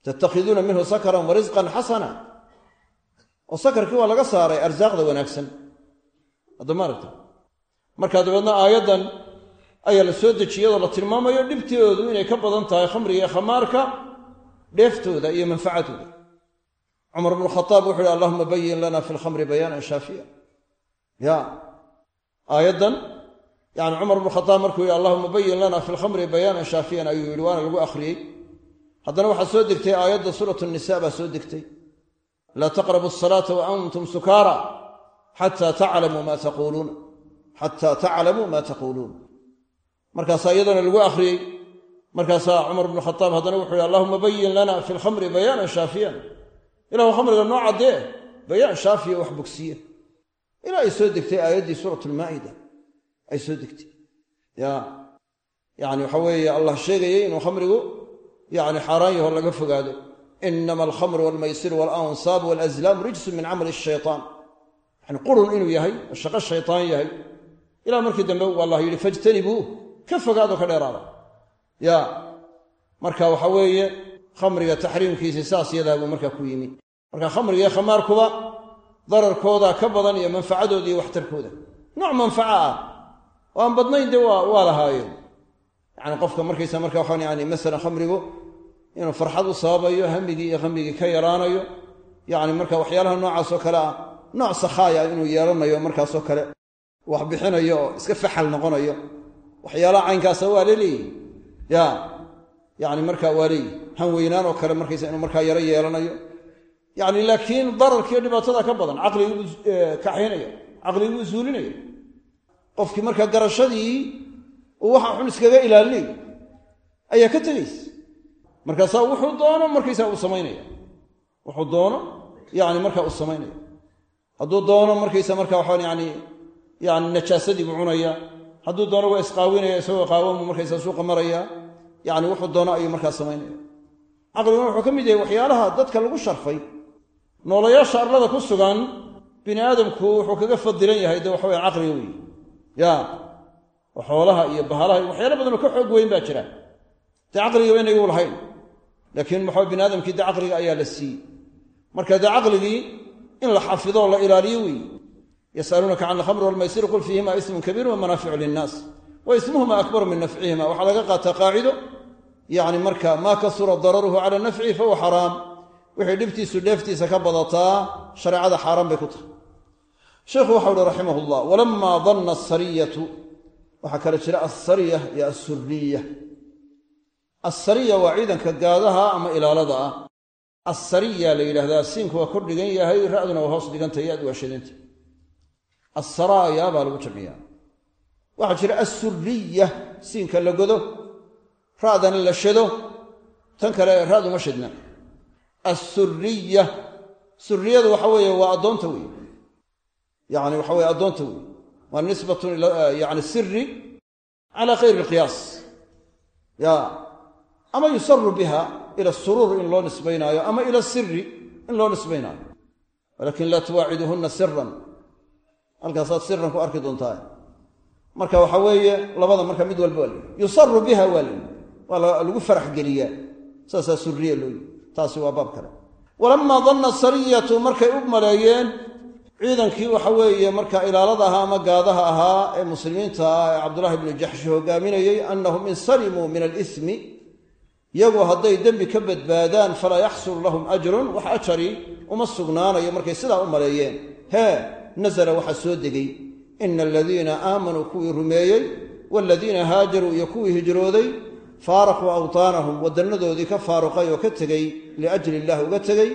tattakhiduuna minhu sakaran wa risqan xasana oo sakarkii waa laga saaray arsaaqda wanaagsan. Haddama aragta. Markaa dabeedna aayaddan ayaa la soo dejiyay iyadoo la tilmaamayo dhibtoodu inay ka badan tahay khamriga iyo khamaarka dheeftooda iyo manfacadooda cumar bnu khadaab wuxu uhi allahuma bayin lana fi lkhamri bayaanan shaafiya. Ya aayaddan yani cumar bnu khadaab markuu yihi allahuma bayin lana fi lkhamri bayaanan shaafiyan ayuu yihi waana lagu akhriyey. Haddana waxaa soo degtay aayadda suurat nisa baa soo degtay. Laa taqrabu asalaata wa antum sukaara xataa taclamuu ma taquuluuna xataa taclamuu ma taquuluun markaasaa iyadana lagu akhriyey. Markaasaa cumar bnu khadaab haddana wuxuu yihi allahuma bayin lana fi lkhamri bayaanan shaafiyan. Ilahu khamriga noo caddee bayaan shaafiya wax bogsiye ilaa ay soo degtay aayaddii suurat lmaa'ida ay soo degtay. Ya yani waxa weeye allah sheegayey inuu khamrigu yani xaaraan yaho laga fogaado. Inama alkhamru walmaysiru walansaab walazlaam rijsun min camali shaytaan. Yani qurun inuu yahay oo shaqo shaytaan yahay. Ilaa markii dambe u allah yidhi fajtanibuuh. Ka fogaado ka dheeraada. Ya marka waxa weeye khamriga taxriimkiisii saas yadaa buu markaa ku yimi. Marka khamriga iyo khamaarkuba dararkooda ka badan iyo manfacadooda iyo waxtarkooda. Nooc manfaca ah. Oo aan badnayn dee waa lahaayeen. Yani qofka markaysa marka waxaan yani masalan khamrigu inuu farxad u sababayo hamigii iyo hamigii ka yaraanayo yani marka waxyaalaha noocaasoo kale ah nooc sakhaaya inuu yeelanayo markaasoo kale wax bixinayo oo iska faxal noqonayo waxyaalaha caynkaasa waa laleeyihi ya yani marka waa leeyihi han weynaan oo kale markaysa inuu markaa yaro yeelanayo yani laakiin dararkiiyo dhibaatada ka badan caqliguu kaxaynaya caqliguu zuulinaya. Qofkii markaa garashadii uu waxa xun iskaga ilaalinay ayaa ka tegaysa markaasaa wuxuu doono markaysaa uu samaynaya. Wuxuu doono yani markaa uu samaynaya. Hadduu doono markaysa marka waxaan yani yani najaasadii buu cunaya. Hadduu doono waa isqaawinaya isagoo qaawanbu markaysa suuqa maraya. Yani wuxuu doono ayuu markaa samaynaya. Caqliguna wuxuu ka mid yahay waxyaalaha dadka lagu sharfay noolayaasha arlada ku sugan bini aadamku wuxuu kaga fadilan yahay de waxa waya caqliga wey ya oo xoolaha iyo bahalaha iyo waxyaala badanoo ka xoog weyn baa jira. Dee caqligaba inagu lahayn. Laakiin maxaa bini aadamkii dee caqliga ayaa la siiyey. Marka dee caqligii in la xafido la ilaaliyo wey yasaluunaka can alkhamri walmaysir qul fiihima ismun kabiir wa manaaficu linnaas. Wa ismuhuma akbaru min nafcihima waxaa laga qaataa qaacido yani marka maa kasura dararuhu cala nafcihi fahuwa xaraam wixii dhibtiisu dheeftiisa ka badataa shareecada xaaraan bay ku tahay. Sheikhu waxau uhi raximah llah walamaa danna asariyatu waxaa kale jira alsariya iyo assuriya assariya waa ciidanka gaadaha ama ilaalada ah. Assariya la yidhahdaa siinku waa kor dhigan yahay ra'duna waa hoos dhigantay yaad waa shadanta assaraaya baa lagu jamciyaa waxaa jira assuriya siinka la godo ra'dana la shado tan kale ra'duma shadna assuriya suriyadu waxa weeye waa addoonta wey yani waxa weye addoonta wey waa nisbatun yani siri cala khayri ilqiyaas ya ama yusaru biha ila suruur in loo nisbaynaayo ama ila siri in loo nisbaynaayo. Walakin laa tuwaaciduhunna siran halkaasaad siran ku arki doontaa marka waxa weeye labada marka mid walba waa la yusaru biha waa la waa lagu farax geliyaa saasaa suriya loo yihi taasi waa baab kale. Walamaa danna sariyatu markay u maleeyeen ciidankii waxa weeye marka ilaalada ahaa ama gaadaha ahaa ee muslimiinta ah ee cabdullahi bnu jaxshi hogaaminayey annahum in salimuu min alismi iyagu hadday dembi ka badbaadaan falaa yaxsulu lahum ajrun wax ajari uma sugnaanayo markay sidaa u maleeyeen. Hee nasala waxaa soo degay ina aladiina aamanuu kuwii rumeeyey waaladiina haajaruu iyo kuwii hijrooday faaraquu awtaanahum waddannadoodii ka faaruqay oo ka tegey liajli illah uga tegey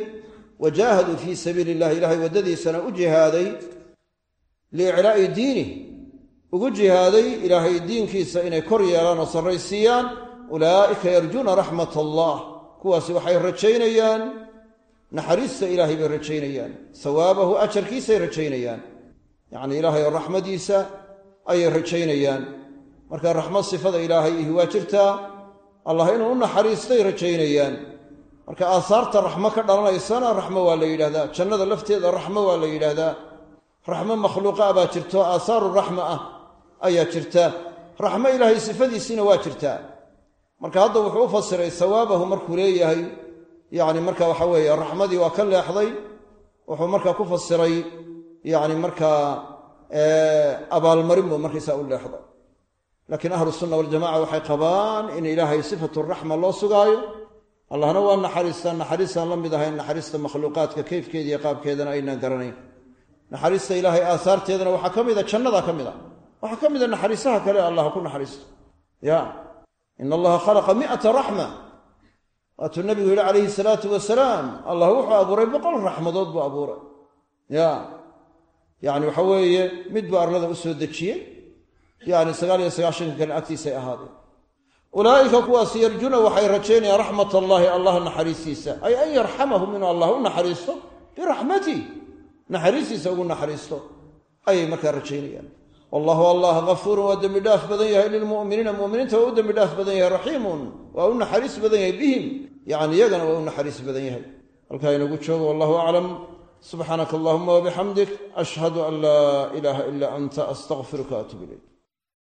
wa jaahaduu fii sabiili illahi ilahay waddadiisana u jihaaday liiclaa'i diinih ugu jihaaday ilaahay diinkiisa inay kor yeelaan oo sarraysiiyaan ulaa'ika yarjuuna raxmat allah kuwaasi waxay rajaynayaan naxariista ilaahay bay rajaynayaan sawaabahu ajarkiisay rajaynayaan yacnii ilaahay oo raxmadiisa ayay rajaynayaan. Marka raxmad sifada ilaahay ihi waa jirtaa allah inuu u naxariistay rajaynayaan. Marka aahaarta raxmo ka dhalanaysana raxmo waa la yidhahdaa jannada lafteeda raxmo waa la yidhaahdaa. Raxmo makhluuqa ah baa jirto aahaaru raxma ah ayaa jirta. Raxmo ilaahay sifadiisiina waa jirtaa marka hadda wuxuu u fasiray sawaabahu markuu leeyahay yacni marka waxa weeye raxmadii waa ka leexday. Wuxuu markaa ku fasiray yacni markaa abaalmarin buu markaysaa u leexday laakiin ahlu sunna waljamaca waxay qabaan in ilaahay sifatu raxma loo sugaayo. Allahna waa naxariistaa naxariistaan la mid ahayn naxariista makhluuqaadka kayfkeeda iyo qaabkeedana aynaan garanayn. Naxariista ilaahay aahaarteedana waxaa ka mida jannada ka mid a. Waxaa ka mida naxariisaha kale allah ku naxariisto. Ya in allaha khalaqa mi'ata raxma. Waatuu nabigu yidhi calayhi salaatu wasalaam allah wuxuu abuuray boqol raxmadood buu abuuray. Ya yacni waxa weeye mid buu arlada u soo dejiyey yacni sagaal iyo sagaashanka kale agtiisay ahaadeen. Ulaa'ika kuwaasi yarjuna waxay rajaynayaan raxmat allaahi allah naxariistiisa. Ay an yarxamahum inuu allah u naxariisto? Biraxmatih naxariistiisa ugu naxariisto. Ayay markaa rajaynayaan wallahu allah kafuurun waa dembi dhaaf badan yahay lilmu'miniina. Mu'miniinta waa u dembi dhaaf badan yahay raxiimun. Waa u naxariis badan yahay bihim. Yacni iyagana waa u naxariis badan yahay. Halkaa inagu joogo wallahu aclam subxaanaka allahuma wabixamdik ashhadu an laa ilaaha ilaa anta astaqfiruka atub ilayk